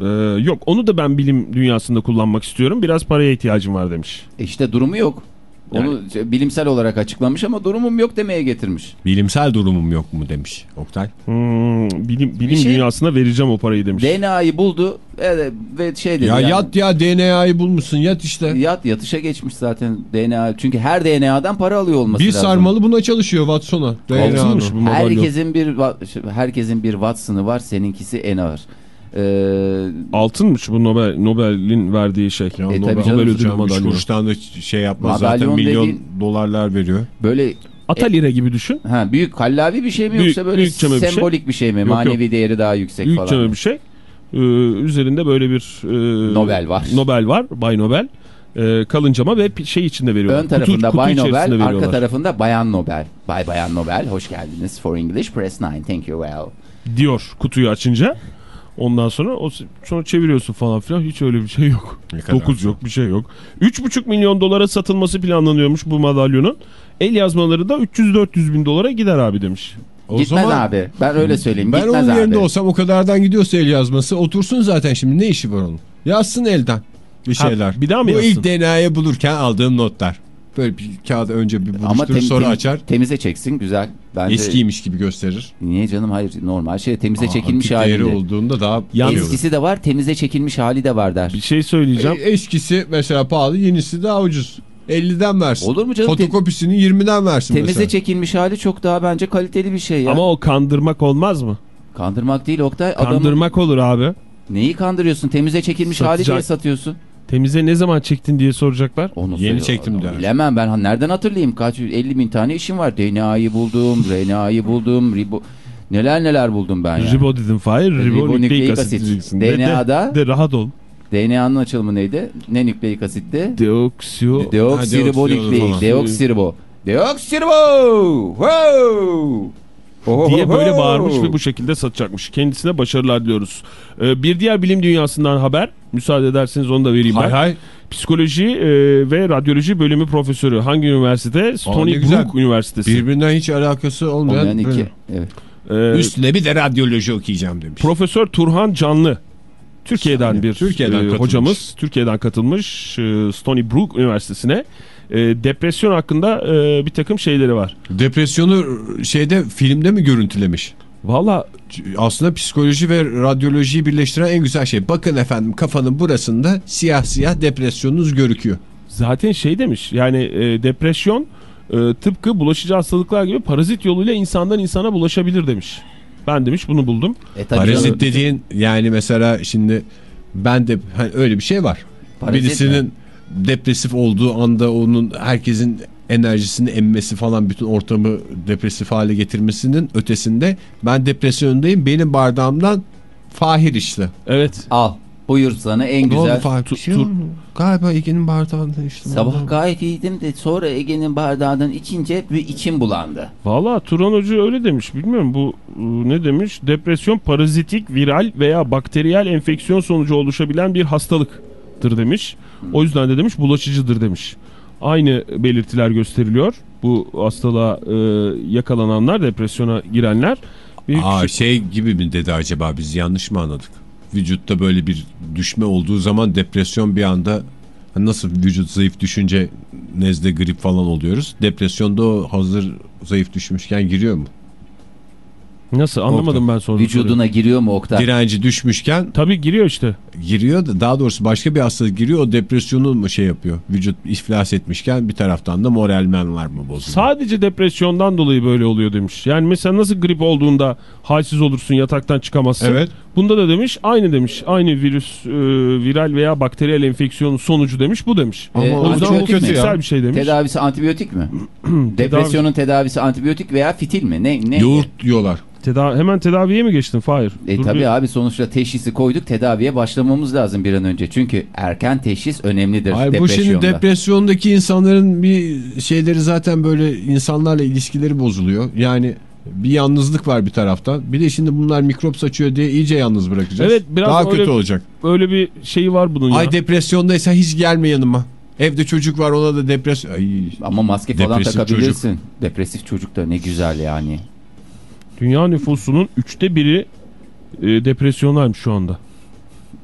Ee, yok onu da ben bilim dünyasında kullanmak istiyorum. Biraz paraya ihtiyacım var demiş. E işte durumu yok. Onu şey, bilimsel olarak açıklamış ama durumum yok demeye getirmiş. Bilimsel durumum yok mu demiş Oktay. Hmm, bilim bilim şey- dünyasına vereceğim o parayı demiş. DNA'yı buldu evet, ve şey dedi. Ya yani, yat ya DNA'yı bulmuşsun yat işte. Yat yatışa geçmiş zaten DNA. Çünkü her DNA'dan para alıyor olması Bir lazım. sarmalı buna çalışıyor Watson'a. Herkesin bir herkesin bir Watson'ı var. Seninkisi en ağır. Ee, Altınmış bu Nobel Nobel'in verdiği şey. Ya E, Nobel canım, ödülü madalyonu. kuruştan da şey yapmaz Madalyon zaten milyon dediğin- dolarlar veriyor. böyle Atalire gibi düşün. ha büyük kallavi bir şey mi Büyük- yoksa böyle büyükçeme bir şey. sembolik bir şey mi? Yok, Manevi değeri daha yüksek Büyük falan. canı bir şey. Ee, üzerinde böyle bir e, Nobel var. Nobel var. Bay Nobel. Ee, kalıncama ve şey içinde veriyorlar. Ön tarafında kutu, Bay kutu Nobel, arka tarafında Bayan Nobel. Bay Bayan Nobel, hoş geldiniz. For English, press 9. Thank you well. diyor kutuyu açınca. Ondan sonra o sonra çeviriyorsun falan filan. Hiç öyle bir şey yok. Ne kadar 9 güzel. yok bir şey yok. 3,5 milyon dolara satılması planlanıyormuş bu madalyonun. El yazmaları da 300-400 bin dolara gider abi demiş. O Gitmez zaman abi. Ben öyle söyleyeyim. ben Gitmez onun abi. yerinde olsam o kadardan gidiyorsa el yazması otursun zaten şimdi ne işi var onun? Yazsın elden bir Ha, şeyler. bir daha mı Bu yazsın? ilk DNA'yı bulurken aldığım notlar. Böyle bir kağıdı önce bir Ama buluşturur tem- sonra tem- açar. temize çeksin güzel. Bence Eskiymiş gibi gösterir. Niye canım hayır normal şey temize Aa, çekilmiş halinde. olduğunda daha Yalnız- Eskisi de var temize çekilmiş hali de var der. Bir şey söyleyeceğim. E, eskisi mesela pahalı yenisi daha ucuz. 50'den versin. Olur mu canım? Fotokopisini 20'den versin Temize mesela. çekilmiş hali çok daha bence kaliteli bir şey ya. Ama o kandırmak olmaz mı? Kandırmak değil Oktay. Adamı Kandırmak olur abi. neyi kandırıyorsun? Temize çekilmiş hali Satacak. diye satıyorsun. Temize ne zaman çektin diye soracaklar. Onu Yeni çektim der. Bilemem ben ha, nereden hatırlayayım? Kaç 50 bin tane işim var. DNA'yı buldum, RNA'yı buldum, ribo... Neler neler buldum ben ya. Ribo dedim Fahir. Ribonükleik asit asit. diyeceksin. De- DNA'da De, de rahat ol. DNA'nın açılımı neydi? Ne nükleik asitti? Deoksiyo. Deoksiribonükleik. Deoksiribo. Deoksiribo! Wow! Oho, diye böyle bağırmış ve bu şekilde satacakmış. Kendisine başarılar diliyoruz. Ee, bir diğer bilim dünyasından haber. Müsaade ederseniz onu da vereyim Hay ben. hay. Psikoloji e, ve radyoloji bölümü profesörü. Hangi üniversite? Stony. Brook Üniversitesi. Birbirinden hiç alakası olmayan. Olmayan iki. Evet. Ee, Üstüne bir de radyoloji okuyacağım demiş. Profesör Turhan Canlı. Türkiye'den Yani bir Türkiye'den e, katılmış. hocamız. Türkiye'den katılmış e, Stony Brook Üniversitesi'ne. E, depresyon hakkında e, bir takım şeyleri var. Depresyonu şeyde filmde mi görüntülemiş? Valla Aslında psikoloji ve radyolojiyi birleştiren en güzel şey. Bakın efendim kafanın burasında siyah siyah depresyonunuz görüküyor. zaten şey demiş yani e, depresyon e, tıpkı bulaşıcı hastalıklar gibi parazit yoluyla insandan insana bulaşabilir demiş. Ben demiş bunu buldum. E, Parazit canım. dediğin yani mesela şimdi ben de hani öyle bir şey var. Parazit Birisinin mi? Depresif olduğu anda onun herkesin enerjisini emmesi falan bütün ortamı depresif hale getirmesinin ötesinde ben depresyondayım benim bardağımdan Fahir işte. Evet. Al. Buyur sana en Ne oldu güzel. Fahir? Şey tur-. Galiba Ege'nin bardağından işte. Sabah gayet iyiydim de sonra Ege'nin bardağından içince bir içim bulandı. Valla Turan Hoca öyle demiş. Bilmiyorum bu e, ne demiş? Depresyon parazitik, viral veya bakteriyel enfeksiyon sonucu oluşabilen bir hastalıktır demiş. O yüzden de demiş bulaşıcıdır demiş. Aynı belirtiler gösteriliyor. Bu hastalığa e, yakalananlar, depresyona girenler. Bir Aa şey gibi mi dedi acaba biz yanlış mı anladık? Vücutta böyle bir düşme olduğu zaman depresyon bir anda hani nasıl vücut zayıf düşünce nezle grip falan oluyoruz. Depresyonda o hazır zayıf düşmüşken giriyor mu? Nasıl anlamadım ben sonra. Vücuduna giriyor mu Oktay? Direnci düşmüşken Tabii giriyor işte. Giriyor da daha doğrusu başka bir hastalık giriyor o depresyonu mu şey yapıyor? Vücut iflas etmişken bir taraftan da moralmenler mı bozuluyor? Sadece depresyondan dolayı böyle oluyor demiş. Yani mesela nasıl grip olduğunda halsiz olursun yataktan çıkamazsın. Evet. Bunda da demiş aynı demiş. Aynı virüs, e, viral veya bakteriyel enfeksiyonun sonucu demiş bu demiş. Ama o yüzden bu mi? fiziksel bir şey demiş. Tedavisi antibiyotik mi? Depresyonun tedavisi antibiyotik veya fitil mi? Ne? ne? Yoğurt diyorlar. Teda- hemen tedaviye mi geçtin Fahir? E Dur tabii bir- abi sonuçta teşhisi koyduk tedaviye başlamamız lazım bir an önce. Çünkü erken teşhis önemlidir Hayır, bu şimdi depresyondaki insanların bir şeyleri zaten böyle insanlarla ilişkileri bozuluyor. Yani Bir yalnızlık var bir taraftan. Bir de şimdi bunlar mikrop saçıyor diye iyice yalnız bırakacağız. Evet, biraz Daha öyle- kötü olacak. Öyle bir şeyi var bunun ya. Ay depresyondaysa hiç gelme yanıma. Evde çocuk var ona da depresyon. Ay. Ama maske falan Depresif takabilirsin. Depresif çocuk da ne güzel yani. Dünya nüfusunun üçte biri e, depresyondaymış şu anda.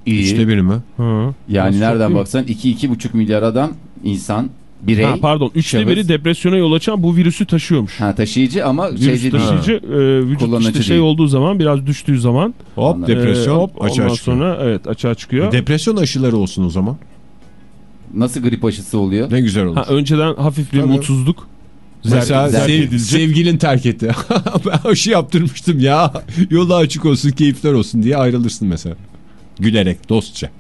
İyi. Üçte biri mi? Hı. yani Nasıl nereden baksan 2-2,5 milyar adam insan birey. Ha, pardon üçte şahıs. biri depresyona yol açan bu virüsü taşıyormuş. Ha, taşıyıcı ama Virüs şeyci değil. taşıyıcı e, vücut Kullanıcı işte şey değil. olduğu zaman biraz düştüğü zaman Hop Anladım. depresyon e, hop, açığa ondan çıkıyor. sonra evet açığa çıkıyor. Depresyon aşıları olsun o zaman. Nasıl grip aşısı oluyor? Ne güzel olur. ha, önceden hafif bir Tabii. mutsuzluk. Mesela sev- edilecek. sevgilin terk etti. ben aşı yaptırmıştım ya. Yolu açık olsun, keyifler olsun diye ayrılırsın mesela. Gülerek, dostça.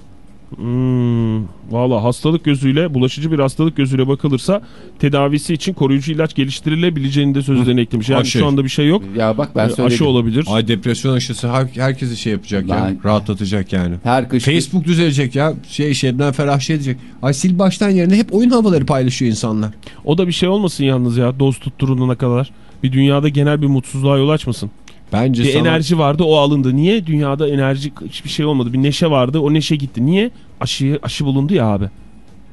Hmm, Valla hastalık gözüyle bulaşıcı bir hastalık gözüyle bakılırsa tedavisi için koruyucu ilaç geliştirilebileceğini de sözlerine eklemiş. Yani Aşı. şu anda bir şey yok. Ya bak ben E, söyledim. Aşı olabilir. Ay depresyon aşısı her, herkesi şey yapacak ya. Ben- Rahatlatacak yani. Her kış Facebook düzelecek ya. Şey Şebnem Ferah şey diyecek. Ay sil baştan yerine hep oyun havaları paylaşıyor insanlar. O da bir şey olmasın yalnız ya doz tutturulana kadar. Bir dünyada genel bir mutsuzluğa yol açmasın. Bence Bir sana... enerji vardı o alındı. Niye? Dünyada enerji hiçbir şey olmadı. Bir neşe vardı o neşe gitti. Niye? Aşı, aşı bulundu ya abi.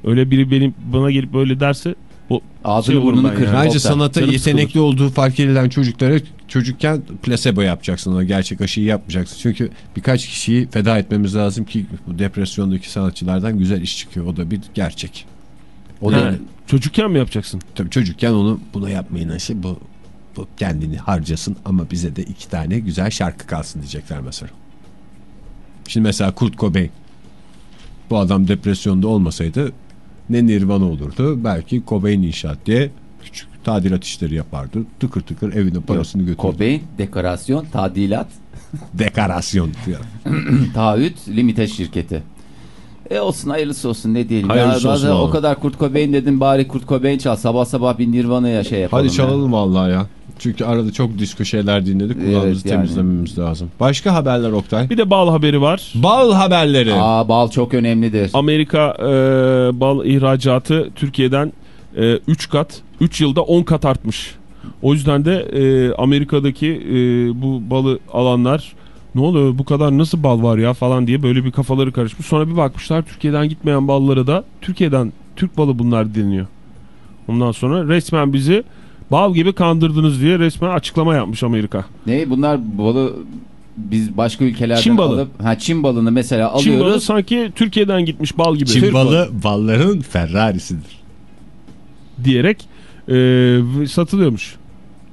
Öyle biri benim bana gelip böyle derse o ağzını şey burnunu kır. yani. Bence Oktay. sanata Canım yetenekli sıkılır. olduğu fark edilen çocuklara çocukken plasebo yapacaksın. O gerçek aşıyı yapmayacaksın. Çünkü birkaç kişiyi feda etmemiz lazım ki bu depresyondaki sanatçılardan güzel iş çıkıyor. O da bir gerçek. O Ha, da çocukken mi yapacaksın? Tabii çocukken onu buna yapmayın aşı bu, bu kendini harcasın ama bize de iki tane güzel şarkı kalsın diyecekler mesela. Şimdi mesela Kurt Cobain bu adam depresyonda olmasaydı ne Nirvana olurdu belki Cobain inşaat diye küçük tadilat işleri yapardı. Tıkır tıkır evine parasını götürdü. Cobain, dekorasyon, tadilat, Dekorasyon. taahhüt, limite şirketi. E olsun hayırlısı olsun ne diyelim. Hayırlısı ya, olsun o kadar Kurt Cobain dedim bari Kurt Cobain çal. Sabah sabah bir Nirvana'ya şey yapalım. Hadi ya. çalalım vallahi ya. Çünkü arada çok disko şeyler dinledik. Evet, Kulağımızı yani. temizlememiz lazım. Başka haberler Oktay. Bir de bal haberi var. Bal haberleri. Aa bal çok önemlidir. Amerika e, bal ihracatı Türkiye'den 3 kat, 3 yılda 10 kat artmış. O yüzden de e, Amerika'daki e, bu balı alanlar ne oluyor bu kadar nasıl bal var ya falan diye böyle bir kafaları karışmış. Sonra bir bakmışlar Türkiye'den gitmeyen balları da Türkiye'den Türk balı bunlar deniliyor. Ondan sonra resmen bizi bal gibi kandırdınız diye resmen açıklama yapmış Amerika. Ne bunlar balı biz başka ülkelerden Çin balı. alıp ha Çin balını mesela Çin balı alıyoruz. sanki Türkiye'den gitmiş bal gibi. Çin Türk balı balların Ferrari'sidir. diyerek e, satılıyormuş.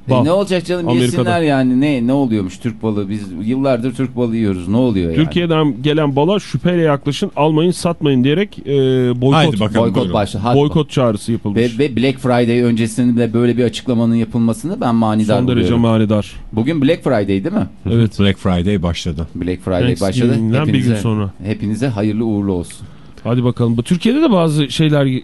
E, Bal. ne olacak canım Amerika'da. yesinler yani ne ne oluyormuş Türk balı biz yıllardır Türk balı yiyoruz ne oluyor yani. Türkiye'den gelen bala şüpheyle yaklaşın almayın satmayın diyerek e, boykot, Haydi bakalım. boykot. Hadi boykot çağrısı Ve, yapılmış. ve Black Friday öncesinde böyle bir açıklamanın yapılmasını ben manidar Son derece buluyorum. manidar. Bugün Black Friday değil mi? Evet. Black Friday başladı. Black Friday başladı. Thanksgiving'den bir gün sonra. Hepinize hayırlı uğurlu olsun. Hadi bakalım. Bu Türkiye'de de bazı şeyler e,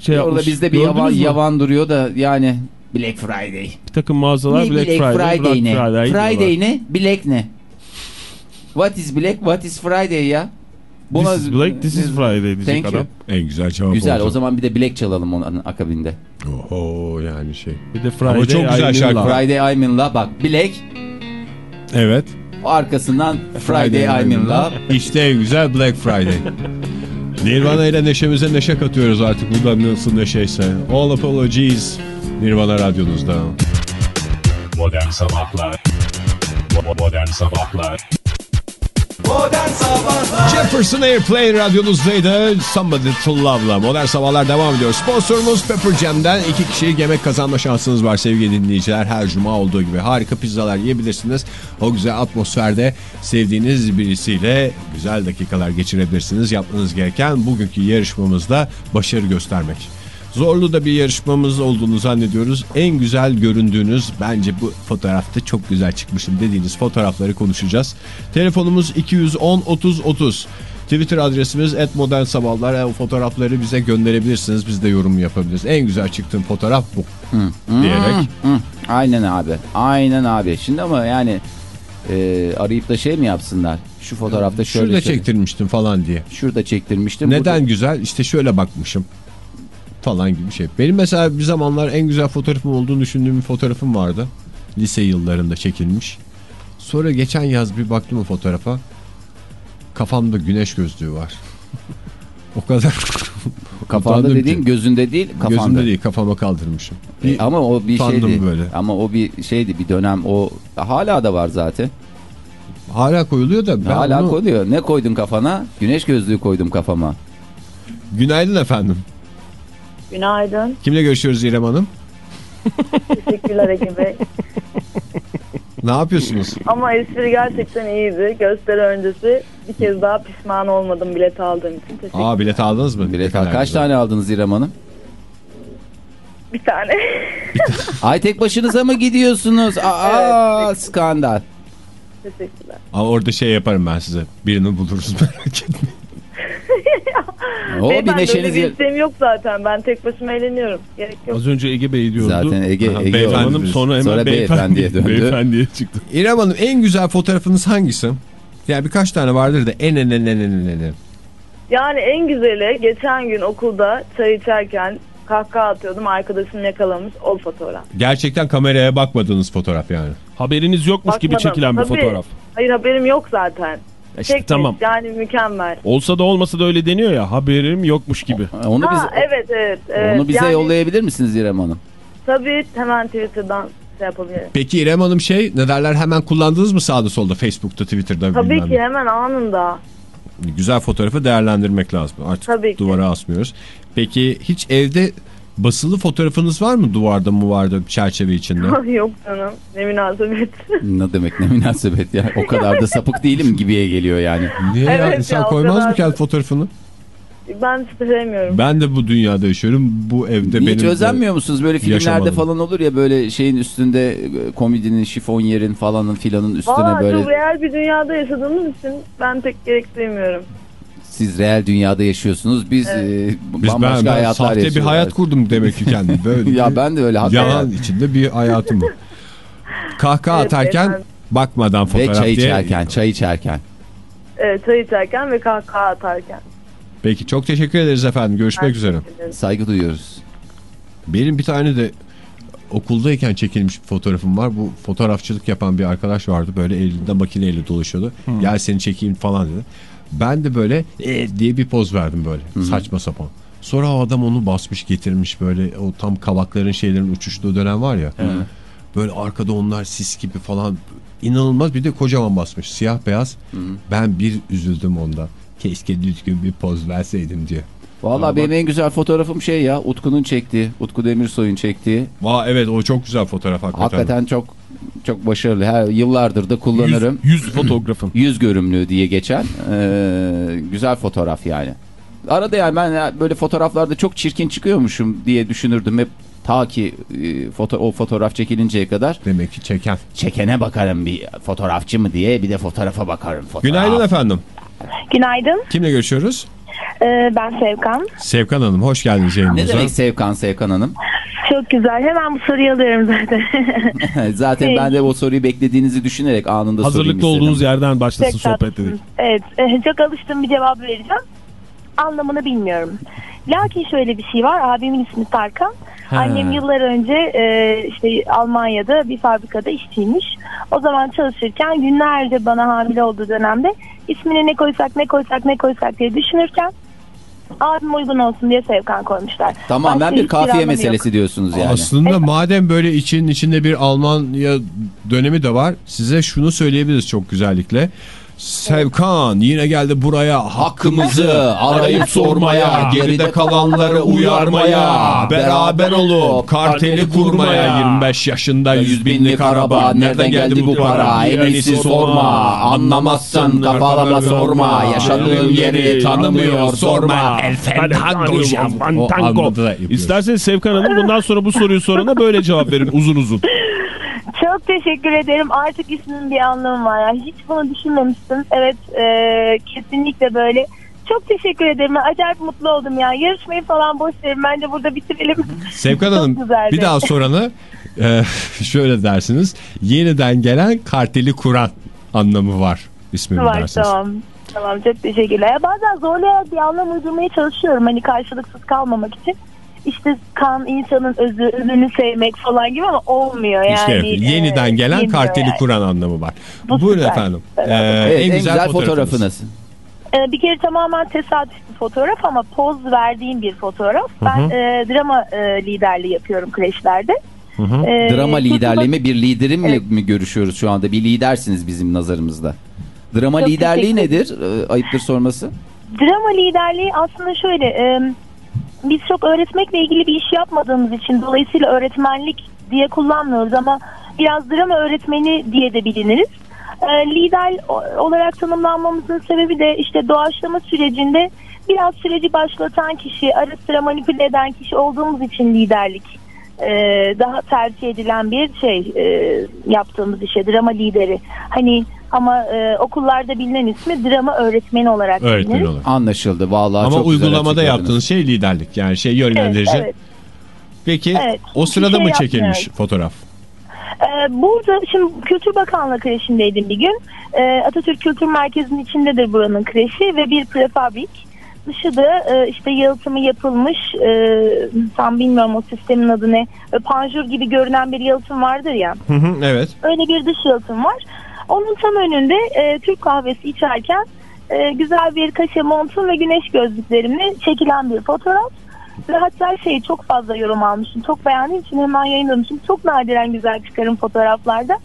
şey Orada yapmış. bizde bir Gördünüz yavan, yavan duruyor da yani Black Friday. Bir takım mağazalar ne Black, Black Friday, Friday, ne? Black Friday, Friday, ne? Black ne? What is Black? What is Friday ya? This is Black, this is Friday diyecek Thank you. adam. En güzel cevap Güzel oldu. o zaman bir de Black çalalım onun akabinde. Oho yani şey. Bir de Friday. çok güzel I'm in şarkı. love. Friday I'm in love bak Black Evet. arkasından Friday I'm in love. İşte en güzel Black Friday. Nirvana ile neşemize neşe katıyoruz artık. Burada nasıl neşeyse. All Apologies. Nirvana radyonuzda. Modern Sabahlar Bo- Modern Sabahlar Jefferson Airplane radyonuzdaydı. Somebody to Love'la. Modern Sabahlar devam ediyor. Sponsorumuz Pepper Jam'den iki kişilik yemek kazanma şansınız var sevgili dinleyiciler. Her cuma olduğu gibi harika pizzalar yiyebilirsiniz. O güzel atmosferde sevdiğiniz birisiyle güzel dakikalar geçirebilirsiniz. Yapmanız gereken bugünkü yarışmamızda başarı göstermek. Zorlu da bir yarışmamız olduğunu zannediyoruz. En güzel göründüğünüz bence bu fotoğrafta çok güzel çıkmışım dediğiniz fotoğrafları konuşacağız. Telefonumuz 210 30 30. Twitter adresimiz @modernsabahlar. E, O fotoğrafları bize gönderebilirsiniz. Biz de yorum yapabiliriz. En güzel çıktığım fotoğraf bu. Diyerek. Hı, aynen abi. Aynen abi. Şimdi ama yani e, arayıp da şey mi yapsınlar? Şu fotoğrafta şöyle Şurada şöyle. çektirmiştim falan diye. Şurada çektirmiştim. Neden burada- güzel? İşte şöyle bakmışım falan gibi bir şey. Benim mesela bir zamanlar en güzel fotoğrafım olduğunu düşündüğüm bir fotoğrafım vardı. Lise yıllarında çekilmiş. Sonra geçen yaz bir baktım o fotoğrafa. Kafamda güneş gözlüğü var. o kadar Kafanda dediğin gözünde değil kafanda. gözümde değil kafama kaldırmışım. E, ama o bir şeydi. böyle. Ama o bir şeydi bir dönem o hala da var zaten. Hala koyuluyor da ben hala onu... koyuyor. Ne koydun kafana? Güneş gözlüğü koydum kafama. Günaydın efendim. Günaydın. Kimle görüşüyoruz İrem Hanım? Teşekkürler Ege Bey. Ne yapıyorsunuz? Ama espri gerçekten iyiydi. Gösteri öncesi bir kez daha pişman olmadım bilet aldığım için. Teşekkür Aa bilet aldınız mı? Bilet al. Kaç güzel. tane aldınız İrem Hanım? Bir tane. Ay tek başınıza mı gidiyorsunuz? Aa skandal. Teşekkürler. Aa, orada şey yaparım ben size. Birini buluruz merak etmeyin. O bir Beyefendi, öyle neşeniz bir yok zaten. Ben tek başıma eğleniyorum. Gerek yok. Az önce Ege Bey diyordu. Zaten Ege, Aha, Ege beyefendi Hanım. Hanım sonra hemen Sonra beyefendiye döndü. Beyefendiye çıktı. İrem Hanım en güzel fotoğrafınız hangisi? Yani birkaç tane vardır da en en en en en en en. Yani en güzeli geçen gün okulda çay içerken kahkaha atıyordum. Arkadaşım yakalamış o fotoğraf. Gerçekten kameraya bakmadığınız fotoğraf yani. Haberiniz yokmuş gibi Bakmadım. çekilen bir Tabii. fotoğraf. Hayır haberim yok zaten. İşte Tek tamam. yani mükemmel. Olsa da olmasa da öyle deniyor ya haberim yokmuş gibi. Onu biz Ha evet evet. evet. onu bize Yani yollayabilir misiniz İrem Hanım? Tabii hemen Twitter'dan şey yapabilirim. Peki İrem Hanım şey ne derler hemen kullandınız mı sağda solda Facebook'ta Twitter'da Tabii bilmem ki hemen anında. Güzel fotoğrafı değerlendirmek lazım. Artık Tabii ki. duvara asmıyoruz. Peki hiç evde basılı fotoğrafınız var mı duvarda mı vardı çerçeve içinde? yok canım. Ne münasebet. Ne demek ne münasebet ya. O kadar da sapık değilim gibiye geliyor yani. Niye Evet ya? ya, İnsan o koymaz mı kadar- kendi fotoğrafını? ben sevmiyorum. Ben de bu dünyada yaşıyorum. Bu evde benim Hiç özenmiyor musunuz? Böyle filmlerde yaşamadım. falan olur ya böyle şeyin üstünde komedinin, şifonyerin falanın filanın üstüne Valla böyle çok real bir dünyada yaşadığımız için ben pek gerek duymuyorum. Siz real dünyada yaşıyorsunuz. Biz, e, Biz ben, bambaşka ben hayatlar sahte bir yaşıyoruz. hayat kurdum demek ki kendim. Böyle Ya ben de öyle. yalan içinde bir hayatım var. Kahkaha Evet, atarken beyefendi. bakmadan Ve fotoğraf çay diye. içerken, çay içerken. Evet, çay içerken ve kahkaha atarken. Peki çok teşekkür ederiz efendim. Görüşmek Ben üzere. Saygı duyuyoruz. Benim bir tane de okuldayken çekilmiş bir fotoğrafım var. Bu fotoğrafçılık yapan bir arkadaş vardı. Böyle elinde makineyle dolaşıyordu. Gel seni çekeyim falan dedi. Ben de böyle e, diye bir poz verdim böyle. Saçma sapan. Sonra o adam onu basmış getirmiş böyle o tam kavakların şeylerin uçuştuğu dönem var ya. Böyle arkada onlar sis gibi falan inanılmaz bir de kocaman basmış siyah beyaz. Ben bir üzüldüm onda. Keşke düzgün bir poz verseydim diye. Vallahi benim en güzel fotoğrafım şey ya Utku'nun çektiği, Utku Demirsoy'un çektiği. Vaa evet o çok güzel fotoğraf hakikaten. Hakikaten çok çok başarılı. Her yıllardır da kullanırım. Yüz, yüz fotoğrafın. Yüz görümlü diye geçen e, güzel fotoğraf yani. Arada yani ben ya böyle fotoğraflarda çok çirkin çıkıyormuşum diye düşünürdüm hep ta ki e, foto o fotoğraf çekilinceye kadar. Demek ki çeken. Çekene bakarım bir fotoğrafçı mı diye bir de fotoğrafa bakarım. Fotoğraf. Günaydın efendim. Günaydın. Kimle görüşüyoruz? Ee, ben Sevkan. Sevkan Hanım hoş geldiniz Ne yayınımıza. demek Sevkan Sevkan Hanım? Çok güzel. Hemen bu soruyu alıyorum zaten. Zaten ben de o soruyu beklediğinizi düşünerek anında sorayım Hazırlıklı istedim. olduğunuz yerden başlasın sohbet dedik. Evet. Çok alıştım bir cevap vereceğim. Anlamını bilmiyorum. Lakin şöyle bir şey var. Abimin ismi Tarkan. Annem yıllar önce e, işte Almanya'da bir fabrikada işçiymiş. O zaman çalışırken günlerce bana hamile olduğu dönemde ismini ne koysak ne koysak ne koysak diye düşünürken abim uygun olsun diye Sevkan koymuşlar. Tamamen Başka bir kafiye meselesi yok. diyorsunuz yani. Aslında madem böyle için içinde bir Almanya dönemi de var size şunu söyleyebiliriz çok güzellikle. Sevkan yine geldi buraya. Hakkımızı arayıp sormaya, geride kalanları uyarmaya, beraber olup karteli kurmaya. 25 yaşında 100 binlik araba. nereden geldi bu para? en iyisi sorma. anlamazsın kafalama sorma. yaşadığın yeri tanımıyor sorma. el fandango O anladı da yapıyor. İsterseniz Sevkan Hanım bundan sonra bu soruyu sorana böyle cevap verin uzun uzun. Çok teşekkür ederim. Artık ismin bir anlamı var. Yani hiç bunu düşünmemiştim. Evet e, kesinlikle böyle. Çok teşekkür ederim. Acayip mutlu oldum ya. Yarışmayı falan boş verin. Bence burada bitirelim. Sevkan Çok Hanım bir daha soranı e, şöyle dersiniz. Yeniden gelen karteli kuran anlamı var ismi var dersiniz. tamam. Tamam çok teşekkürler. Ya bazen zorlayarak bir anlam uydurmaya çalışıyorum. Hani karşılıksız kalmamak için. İşte kan insanın özü, özünü sevmek falan gibi ama olmuyor yani. İşte yeniden e, gelen karteli yani. kuran anlamı var. Bu Buyurun süper. efendim. Evet. Ee, Evet, en güzel, fotoğrafınız. fotoğrafınız. Ee, bir kere tamamen tesadüf bir fotoğraf ama poz verdiğim bir fotoğraf. Ben e, drama e, liderliği yapıyorum kreşlerde. Ee, Drama liderliği mi? Bir liderimle Evet. mi görüşüyoruz şu anda? Bir lidersiniz bizim nazarımızda. Drama Çok liderliği nedir? Ee, ayıptır sorması. Drama liderliği aslında şöyle e, biz çok öğretmekle ilgili bir iş yapmadığımız için dolayısıyla öğretmenlik diye kullanmıyoruz ama biraz drama öğretmeni diye de biliniriz. E, lider olarak tanımlanmamızın sebebi de işte doğaçlama sürecinde biraz süreci başlatan kişi, ara sıra manipüle eden kişi olduğumuz için liderlik e, daha tercih edilen bir şey e, yaptığımız işe drama lideri. Hani ama e, okullarda bilinen ismi drama öğretmeni olarak Öğretmen bilinir. olarak. Anlaşıldı. Vallahi Ama çok güzel uygulamada yaptığınız şey liderlik. Yani şey Evet, yönlendirici. evet. Peki Evet. o sırada Bir mı şey çekilmiş yapmıyoruz. fotoğraf? Ee, burada şimdi Kültür Bakanlığı kreşindeydim bir gün. Ee, Atatürk Kültür Merkezi'nin içindedir buranın kreşi ve bir prefabrik. Dışı da e, işte yalıtımı yapılmış e, tam bilmiyorum o sistemin adı ne. Panjur gibi görünen bir yalıtım vardır ya. Hı hı, evet. Öyle bir dış yalıtım var. Onun tam önünde e, Türk kahvesi içerken e, güzel bir kaşe montum ve güneş gözlüklerimle çekilen bir fotoğraf. Ve hatta şeyi çok fazla yorum almışım. Çok beğendiğim için hemen yayınlamışım. Çok nadiren güzel çıkarım fotoğraflarda.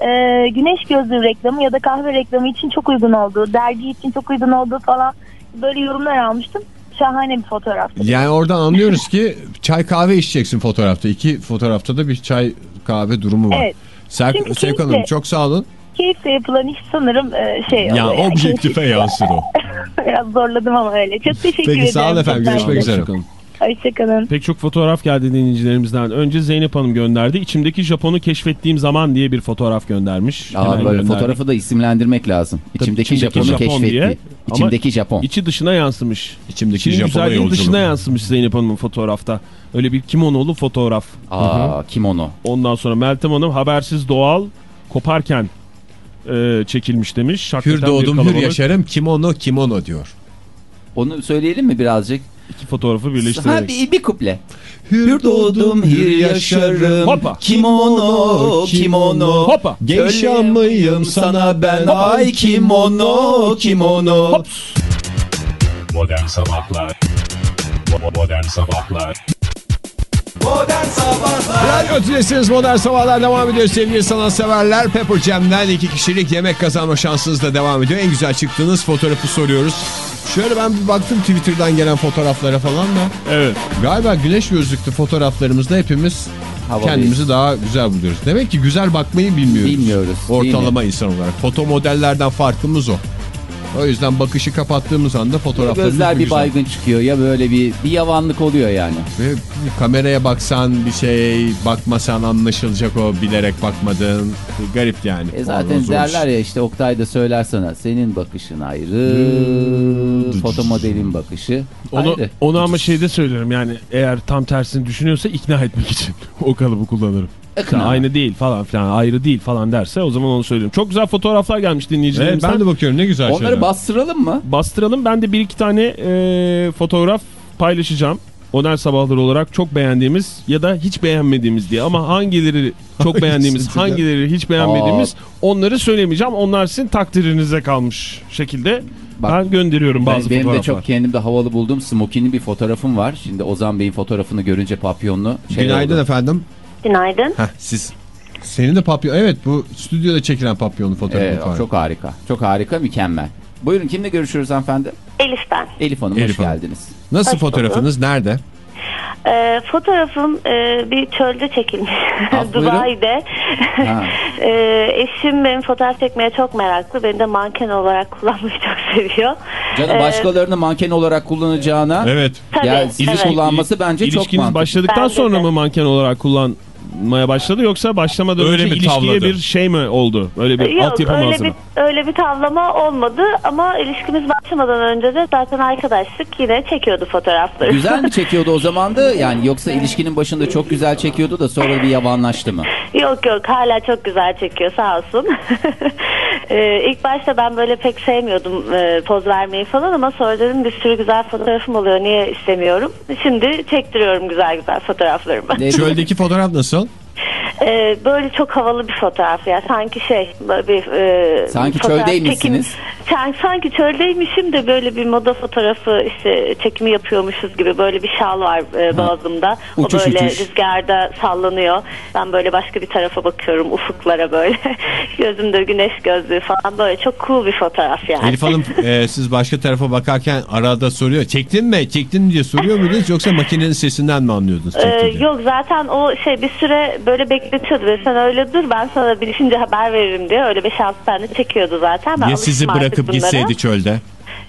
E, güneş gözlüğü reklamı ya da kahve reklamı için çok uygun olduğu, dergi için çok uygun olduğu falan böyle yorumlar almıştım. Şahane bir fotoğraf. Yani oradan anlıyoruz ki çay kahve içeceksin fotoğrafta. İki fotoğrafta da bir çay kahve durumu var. Evet. Çünkü Sevk Hanım çok sağ olun. Keyifle yapılan iş sanırım e, şey Ya oluyor yani. objektife yansır o. Biraz zorladım ama öyle. Çok teşekkür ederim. Peki sağ olun efendim. Çok Görüşmek üzere. Hoşçakalın. Pek çok fotoğraf geldi dinleyicilerimizden. Önce Zeynep Hanım gönderdi. İçimdeki Japon'u keşfettiğim zaman diye bir fotoğraf göndermiş. Aa, Hemen böyle fotoğrafı da isimlendirmek lazım. İçimdeki, içimdeki Japon'u Japon keşfetti. diye. Ama İçimdeki Japon. İçi dışına yansımış. İçimdeki Japon'a güzelliği yolculuk. dışına yansımış Zeynep Hanım'ın fotoğrafta. Öyle bir kimonolu fotoğraf. Aa, kimono. Ondan sonra Meltem Hanım habersiz doğal koparken e, çekilmiş demiş. Hür Hakikaten bir doğdum hür yaşarım kimono kimono diyor. Onu söyleyelim mi birazcık? İki fotoğrafı Ha, birleştirerek. bir, bir kuple. Hür doğdum, hür yaşarım. Hoppa. Kimono, kimono. Hoppa. Gevşan mıyım sana ben Ay kimono, kimono. Hops. Modern Sabahlar Bo- Modern Sabahlar Radyo Tülesi'niz Modern Sabahlar devam ediyor sevgili sanatseverler. Pepper Jam'den iki kişilik yemek kazanma şansınız da devam ediyor. En güzel çıktığınız fotoğrafı soruyoruz. Şöyle ben bir baktım Twitter'dan gelen fotoğraflara falan da. Evet. Galiba güneş gözlüklü fotoğraflarımızda hepimiz Havalıyız. kendimizi daha güzel buluyoruz. Demek ki güzel bakmayı bilmiyoruz. Bilmiyoruz, Ortalama insan olarak. Foto modellerden farkımız o. O yüzden bakışı kapattığımız anda fotoğraflarımız Gözler bir güzel. baygın çıkıyor ya böyle bir bir yavanlık oluyor yani. Ve kameraya baksan bir şey bakmasan anlaşılacak o bilerek bakmadığın garip yani. E zaten derler ya işte Oktay da söyler sana senin bakışın ayrı, foto modelin bakışı Onu, ayrı. onu ama şeyde söylerim yani eğer tam tersini düşünüyorsa ikna etmek için o kalıbı kullanırım. Yani aynı değil falan filan ayrı değil falan derse o zaman onu söylerim. Çok güzel fotoğraflar gelmiş Evet, dinleyicilerimizden. ben de bakıyorum ne güzel Onları şeyler. bastıralım mı? Bastıralım ben de bir iki tane e, fotoğraf paylaşacağım. Modern sabahlar olarak çok beğendiğimiz ya da hiç beğenmediğimiz diye ama hangileri çok beğendiğimiz de? hangileri hiç beğenmediğimiz onları söylemeyeceğim. Onlar sizin takdirinize kalmış şekilde Bak, ben gönderiyorum Ben- bazı benim de fotoğraflar. çok kendimde havalı bulduğum smokinli bir fotoğrafım var. Şimdi Ozan Bey'in fotoğrafını görünce papyonlu şey Günaydın oldu. efendim. Günaydın. Heh, siz. Senin de papyon. Evet bu stüdyoda çekilen papyonlu fotoğrafı Evet, var. çok harika. Çok harika, mükemmel. Buyurun kimle görüşüyoruz hanımefendi? Elif ben. Elif Hanım Elif hoş Hanım. geldiniz. Nasıl Hoş bulduk. fotoğrafınız? Nerede? Ee, fotoğrafım e, bir çölde çekilmiş. Ah. Dubai'de. Ee, eşim benim fotoğraf çekmeye çok meraklı. Beni de manken olarak kullanmayı çok seviyor. Canım Ee, başkalarını manken olarak kullanacağına Evet. Tabii, ya sizi evet. kullanması bence çok İlişkiniz mantıklı. başladıktan Bence sonra de. mı manken olarak kullanmaya başladı yoksa başlamadan Öyle önce mi ilişkiye tavladı? bir şey mi oldu? Öyle bir Yok altyapı öyle hazır bir, mı? öyle bir tavlama olmadı ama ilişkimiz başlamadan önce de zaten arkadaşlık yine çekiyordu fotoğrafları. Güzel mi çekiyordu o zaman da? Yani yoksa ilişkinin başında çok güzel çekiyordu da sonra bir yavanlaştı mı? Yok yok hala çok güzel çekiyor sağ olsun. Ee, ilk başta ben böyle pek sevmiyordum e, poz vermeyi falan ama sonra dedim bir sürü güzel fotoğrafım oluyor niye istemiyorum. Şimdi çektiriyorum güzel güzel fotoğraflarımı. Çöldeki fotoğraf nasıl? Ee, böyle çok havalı bir fotoğraf ya sanki şey böyle bir e, Sanki çöldeymişsiniz. çekim- sanki çöldeymişim de böyle bir moda fotoğrafı işte çekimi yapıyormuşuz gibi böyle bir şal var e, boğazımda. Uçuş, o böyle uçuş. rüzgarda sallanıyor. Ben böyle başka bir tarafa bakıyorum ufuklara böyle. Gözümde güneş gözlüğü falan böyle çok cool bir fotoğraf yani. Elif Hanım e, siz başka tarafa bakarken arada soruyor. Çektin mi? Çektin mi diye soruyor muydunuz yoksa makinenin sesinden mi anlıyordunuz? Ee, diye? yok zaten o şey bir süre böyle bekletiyordu ve sen öyle dur ben sana bilişince haber veririm diye öyle 5-6 tane çekiyordu zaten. Ben Ya sizi bırakıp bunlara. gitseydi çölde.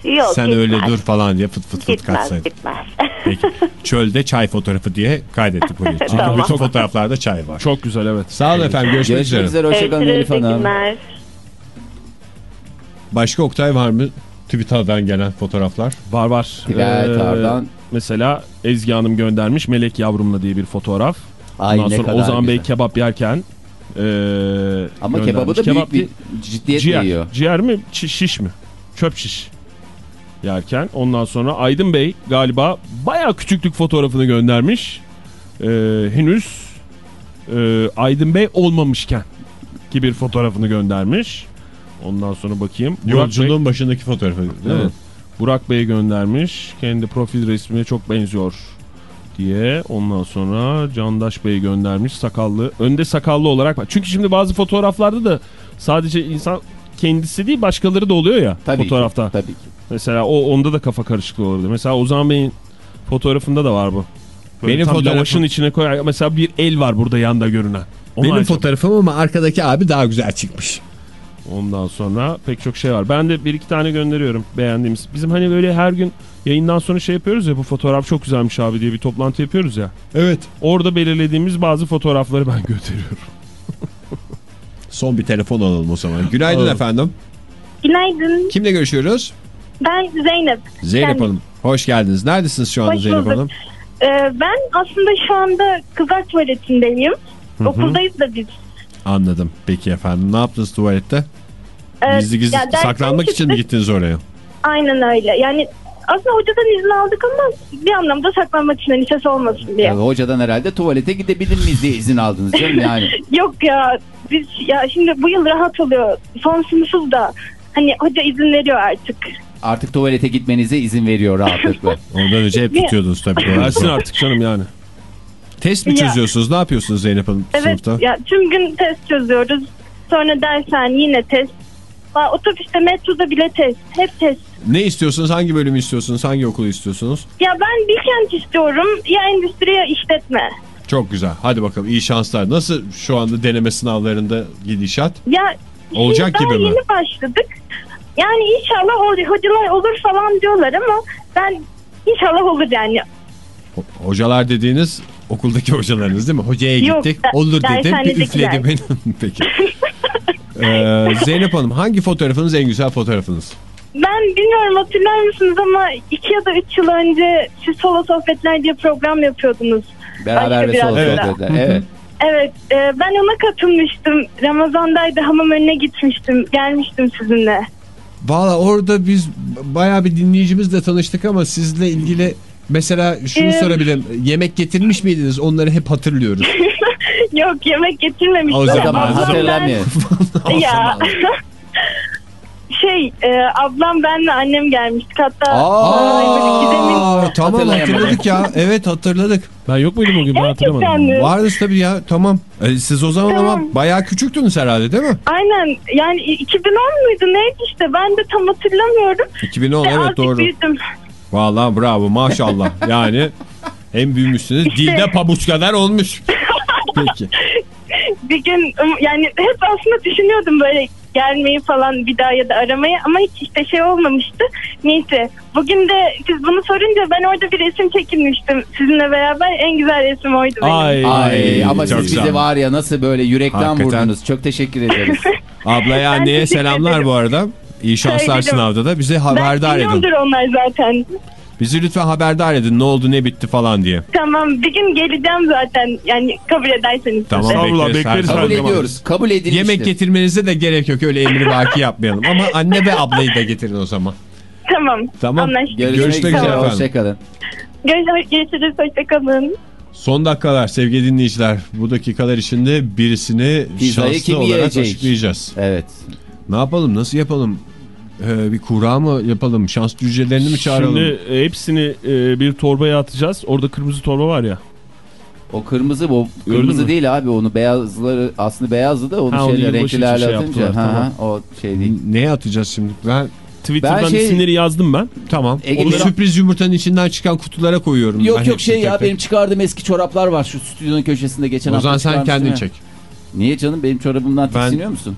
Yok, Sen gitmez. öyle dur falan diye fıt fıt fıt Gitmez kaçsaydı. gitmez. Peki. Çölde çay fotoğrafı diye kaydettik buraya. Çünkü Tamam. bütün fotoğraflarda çay var. Çok güzel evet. Sağ olun efendim. Görüşmek, Görüşmek üzere. üzere. Hoşçakalın Elif Hanım. Başka Oktay var mı? Twitter'dan gelen fotoğraflar. Var var. Twitter'dan. mesela Ezgi Hanım göndermiş Melek Yavrum'la diye bir fotoğraf. Ay Ondan sonra Ozan Bey kebap yerken e, Ama kebabı da büyük Kebap bir değil, ciddiyetle ciğer, yiyor. ciğer mi şiş mi? Çöp şiş yerken. Ondan sonra Aydın Bey galiba bayağı küçüklük fotoğrafını göndermiş. E, henüz e, Aydın Bey olmamışken ki bir fotoğrafını göndermiş. Ondan sonra bakayım. Burak Bey- Yolculuğun başındaki fotoğrafı değil Evet. mi? Burak Bey göndermiş. Kendi profil resmine çok benziyor diye. Ondan sonra Candaş Bey göndermiş. Sakallı. Önde sakallı olarak. Çünkü şimdi bazı fotoğraflarda da sadece insan kendisi değil başkaları da oluyor ya Tabii fotoğrafta. Ki, tabii ki. Mesela o onda da kafa karışıklığı olabilir. Mesela Ozan Bey'in fotoğrafında da var bu. Böyle Benim fotoğrafım- içine koyar. Mesela bir el var burada yanda görünen. Onu Benim acaba- fotoğrafım ama arkadaki abi daha güzel çıkmış. Ondan sonra pek çok şey var. Ben de bir iki tane gönderiyorum beğendiğimiz. Bizim hani böyle her gün yayından sonra şey yapıyoruz ya bu fotoğraf çok güzelmiş abi diye bir toplantı yapıyoruz ya. Evet. Orada belirlediğimiz bazı fotoğrafları ben gönderiyorum. Son bir telefon alalım o zaman. Günaydın Alalım. efendim. Günaydın. Kimle görüşüyoruz? Ben Zeynep. Zeynep Kendim. Hanım. Hoş geldiniz. Neredesiniz şu anda Hoş Zeynep bulduk. Hanım? Ee, ben aslında şu anda kızlar tuvaletindeyim. Hı hı. Okuldayız da biz. Anladım. Peki efendim. Ne yaptınız tuvalette? Ee, Gizli gizli ya saklanmak için mi gittiniz oraya? Aynen öyle. Yani aslında hocadan izin aldık ama bir anlamda saklanmak için hani ses olmasın diye. Yani hocadan herhalde tuvalete gidebilir miyiz diye izin aldınız canım yani. Yok ya biz ya şimdi bu yıl rahat oluyor. Son sınıfız da hani hoca izin veriyor artık. Artık tuvalete gitmenize izin veriyor rahatlıkla. Ondan önce hep tutuyordunuz tabii. Versin artık canım yani. Test mi Ya. çözüyorsunuz? Ne yapıyorsunuz Zeynep Hanım Evet sınıfta? ya tüm gün test çözüyoruz. Sonra dershane yine test. Otobüste metroda bile test. Hep test. Ne istiyorsunuz? Hangi bölümü istiyorsunuz? Hangi okulu istiyorsunuz? Ya ben Bilkent istiyorum. Ya endüstri ya işletme. Çok güzel. Hadi bakalım iyi şanslar. Nasıl şu anda deneme sınavlarında gidişat? Ya Olacak gibi mi? yeni başladık. Yani inşallah olur, hocalar olur falan diyorlar ama ben inşallah olur yani. Ho- Hocalar dediğiniz okuldaki hocalarınız değil mi? Hocaya Yok, gittik. da- Olur dedi. Bir üfledi beni. Peki. Ee, Zeynep Hanım hangi fotoğrafınız en güzel fotoğrafınız? Ben bilmiyorum hatırlar mısınız ama iki ya da üç yıl önce siz solo sohbetler diye program yapıyordunuz. Beraber ve solo sohbetler. daha. Evet. Evet e, ben ona katılmıştım. Ramazan'daydı hamam önüne gitmiştim. Gelmiştim sizinle. Valla orada biz bayağı bir dinleyicimizle tanıştık ama sizle ilgili mesela şunu Ee, sorabilirim. Yemek getirmiş miydiniz? Onları hep hatırlıyoruz. Yok yemek getirmemiştim. O zaman hatırlamıyorum. Ya. şey e, ablam benle annem gelmiştik hatta. Aa! Tamam hatırladık ya. Evet hatırladık. Ben yok muydum o gün ben hatırlamadım. mi? Vardınız tabii ya tamam. Ee, siz o zaman Tamam. ama bayağı küçüktünüz herhalde değil mi? Aynen yani 2010 muydu neydi işte ben de tam hatırlamıyorum. 2010 Ve evet doğru. büyüdüm. Vallahi bravo maşallah. Yani hem büyümüşsünüz dilde pabuç kadar olmuş. Peki. Bir gün um, yani hep aslında düşünüyordum böyle gelmeyi falan bir daha ya da aramayı ama hiç işte şey olmamıştı. Neyse bugün de siz bunu sorunca ben orada bir resim çekilmiştim. Sizinle beraber en güzel resim oydu benim. Ay. Ay ama Çok siz olun. var ya nasıl böyle yürekten Hakikaten. vurdunuz. Çok teşekkür ederiz. Ablaya anneye selamlar ederim. bu arada. İyi şanslar Söyledim. sınavda da bize ben haberdar edin. biliyordur onlar zaten. Bizi lütfen haberdar edin ne oldu ne bitti falan diye. Tamam bir gün geleceğim zaten yani kabul ederseniz. Tamam siz de. Estağfurullah, bekleriz. bekleriz. her Kabul zaman. ediyoruz. Kabul edilmiştir. Yemek getirmenize de gerek yok öyle emri vaki yapmayalım. Ama anne ve ablayı da getirin o zaman. Tamam. Tamam. Anlaştık. Görüşmek, üzere. üzere efendim. Hoşçakalın. Görüşürüz. Hoşçakalın. Son dakikalar sevgili dinleyiciler. Bu dakikalar içinde birisini Pizzayı şanslı olarak yiyecek? açıklayacağız. Evet. Ne yapalım nasıl yapalım? Ee, bir kura mı yapalım? Şans cücelerini mi çağıralım? Şimdi e, hepsini e, bir torbaya atacağız. Orada kırmızı torba var ya. O kırmızı bu Gördün kırmızı mü? değil abi onu beyazları aslında beyazdı da onu Ha, şeyle renklilerle şey atınca yaptılar, ha, tamam. ha, o şey değil. Neye atacağız şimdi? Ben Twitter'dan Ben şey- isimleri yazdım ben. tamam. Ege- Onu sürpriz yumurtanın içinden çıkan kutulara koyuyorum. Yok ben yok şey ya tek benim çıkardığım eski çoraplar var şu stüdyonun köşesinde geçen O hafta zaman sen kendin ya. çek. Niye canım benim çorabımdan Ben- tiksiniyor musun?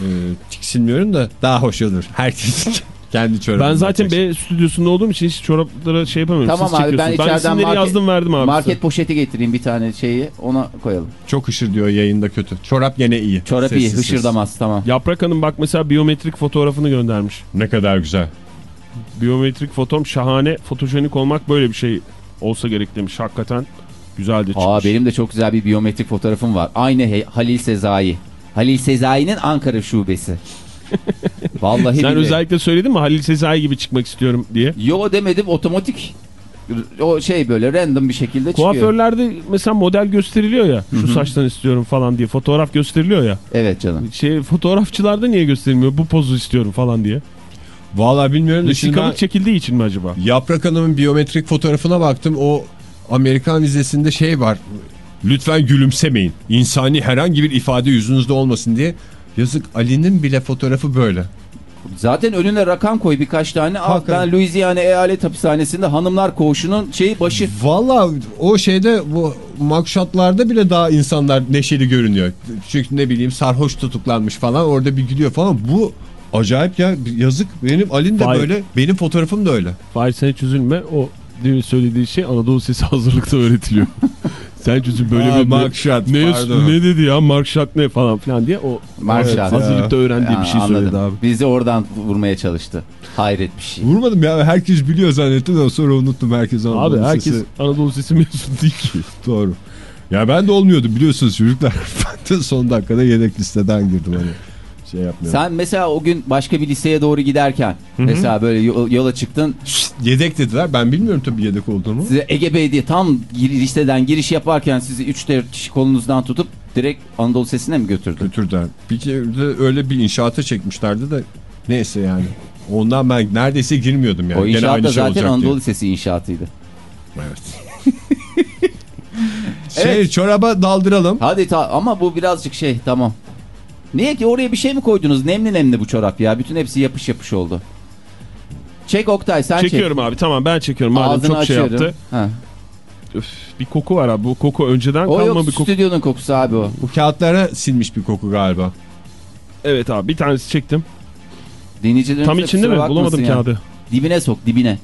Ee, tiksinmiyorum da daha hoş olur. Herkes kendi çorabından Ben zaten. B stüdyosunda olduğum için hiç çoraplara şey yapamıyorum. Tamam Siz abi ben içeriden market, yazdım verdim abi. market size. poşeti getireyim bir tane şeyi ona koyalım. Çok hışır diyor yayında kötü. Çorap yine iyi. Çorap iyi Sessiz sessiz. hışırdamaz tamam. Yaprak Hanım bak mesela biyometrik fotoğrafını göndermiş. Ne kadar güzel. Biyometrik fotom şahane. Fotojenik olmak böyle bir şey olsa gerek demiş. Hakikaten güzel de çıkmış. Aa benim de çok güzel bir biyometrik fotoğrafım var. Aynı Halil Sezai. Halil Sezai'nin Ankara şubesi. Vallahi Sen billahi. özellikle söyledin mi Halil Sezai gibi çıkmak istiyorum diye. Yo demedim otomatik. O şey böyle random bir şekilde çıkıyor. Kuaförlerde mesela model gösteriliyor ya. Şu saçtan istiyorum falan diye. Fotoğraf gösteriliyor ya. Evet canım. Şey fotoğrafçılarda niye gösterilmiyor? Bu pozu istiyorum falan diye. Vallahi bilmiyorum Vesikalık çekildiği için mi acaba? Yaprak Hanım'ın biyometrik fotoğrafına baktım. O Amerikan vizesinde şey var. Lütfen gülümsemeyin. İnsani herhangi bir ifade yüzünüzde olmasın diye. Yazık Ali'nin bile fotoğrafı böyle. Zaten önüne rakam koy birkaç tane. Al, ben Louisiana Eyalet Hapishanesi'nde hanımlar koğuşunun şeyi başı. Valla o şeyde bu makşatlarda bile daha insanlar neşeli görünüyor. Çünkü ne bileyim sarhoş tutuklanmış falan orada bir gülüyor falan. Bu acayip ya yazık. Benim Ali'nin de Vay. böyle benim fotoğrafım da öyle. Fahir sen hiç üzülme. O söylediği şey Anadolu Sesi hazırlıkta öğretiliyor. üzül böyle bir... Mark Schott, ne, pardon. ne dedi ya Mark Schott ne falan filan diye o Marshall. Evet, hazırlıkta öğrendiği Ya, bir şey anladım. söyledi abi. Bizi oradan vurmaya çalıştı. Hayret bir şey. Vurmadım ya herkes biliyor zannettim ama sonra unuttum herkes Abi Anadolu herkes Sesi. Anadolu Sesi mezunu değil ki. Doğru. Ya ben de olmuyordum biliyorsunuz çocuklar. ben de son dakikada yedek listeden girdim hani. Şey yapmıyorum. Sen mesela o gün başka bir liseye doğru giderken mesela böyle yo- yola çıktın Yedek dediler. Ben bilmiyorum tabii yedek olduğumu. size Ege Bey diye tam listeden giriş yaparken sizi 3-4 kişi kolunuzdan tutup direkt Anadolu Sesi'ne mi götürdü? Götürdüler. Bir kere de öyle bir inşaata çekmişlerdi de neyse yani. Ondan ben neredeyse girmiyordum yani. o inşaat da şey zaten Anadolu diye. Lisesi inşaatıydı. Evet. şey çoraba daldıralım. Hadi ta ama bu birazcık şey tamam. Niye ki oraya bir şey mi koydunuz? Nemli nemli bu çorap ya. Bütün hepsi yapış yapış oldu. Çek Oktay sen Çekiyorum abi tamam ben çekiyorum. çek. Madem Ağzını çok şey açıyorum. yaptı. Ha. Öf, bir koku var abi. Bu koku önceden O kalma yok bir koku. stüdyonun kokusu abi o. Bu kağıtlara silmiş bir koku galiba. Evet abi bir tanesi çektim. Dinleyicilerimiz Tam de içinde mi? Bulamadım ya. kağıdı. Dibine sok dibine.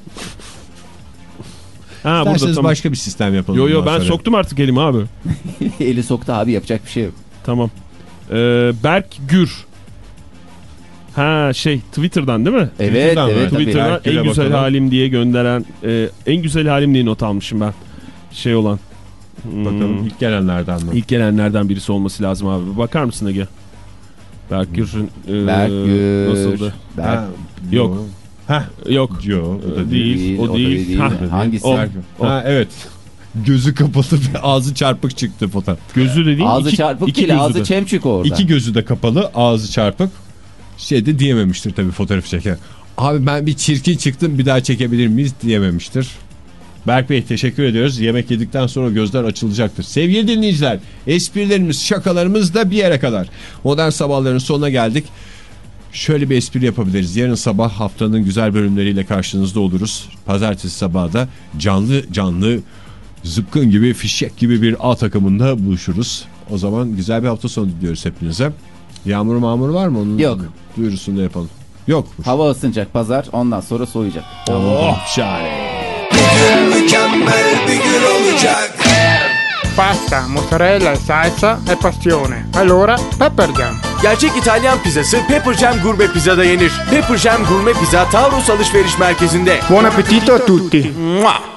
Ha burada İsterseniz tamam. başka bir sistem yapalım. Yo yo ben sonra. soktum artık elimi abi. Eli soktu abi yapacak bir şey yok. Tamam. Ee, Berk Gür. Ha şey Twitter'dan değil mi? Evet Twitter'dan evet tabii. Twitter'dan en güzel bakalım. halim diye gönderen e, en güzel halim diye not almışım ben. Şey olan. Hmm, Bakalım ilk gelenlerden mi? ilk gelenlerden birisi olması lazım abi. Bakar mısın Ege? Berk Gür'ün e, Berk Gür. nasıldı? Berk Ha, Yok. Heh, Yok. Yo, o da Değil, değil, o o değil. değil. Ha, Hangisi? o. O. Ha evet. Gözü kapalı ve ağzı çarpık çıktı fotoğraf. Gözü dediğin Ağzı iki, çarpık iki değil gözü ağzı de. çemçük orada. İki gözü de kapalı, ağzı çarpık. Şey de diyememiştir tabii fotoğrafı çeken. Abi ben bir çirkin çıktım bir daha çekebilir miyiz diyememiştir. Berk Bey teşekkür ediyoruz. Yemek yedikten sonra gözler açılacaktır. Sevgili dinleyiciler, esprilerimiz, şakalarımız da bir yere kadar. Modern sabahların sonuna geldik. Şöyle bir espri yapabiliriz. Yarın sabah haftanın güzel bölümleriyle karşınızda oluruz. Pazartesi sabahı da canlı canlı zıpkın gibi fişek gibi bir A takımında buluşuruz. O zaman güzel bir hafta sonu diliyoruz hepinize. Yağmur mağmur var mı? Onun Yok. Duyurusunu da yapalım. Yok. Hava ısınacak pazar ondan sonra soğuyacak. Oh şahane. Mükemmel bir gün olacak. Pasta, mozzarella salsa e passione. Allora, Pepper Jam. Gerçek İtalyan pizzası Pepper Jam Gurme Pizza'da yenir. Pepper Jam Gurme Pizza Taurus Alışveriş Merkezi'nde. Buon appetito a tutti. Mua!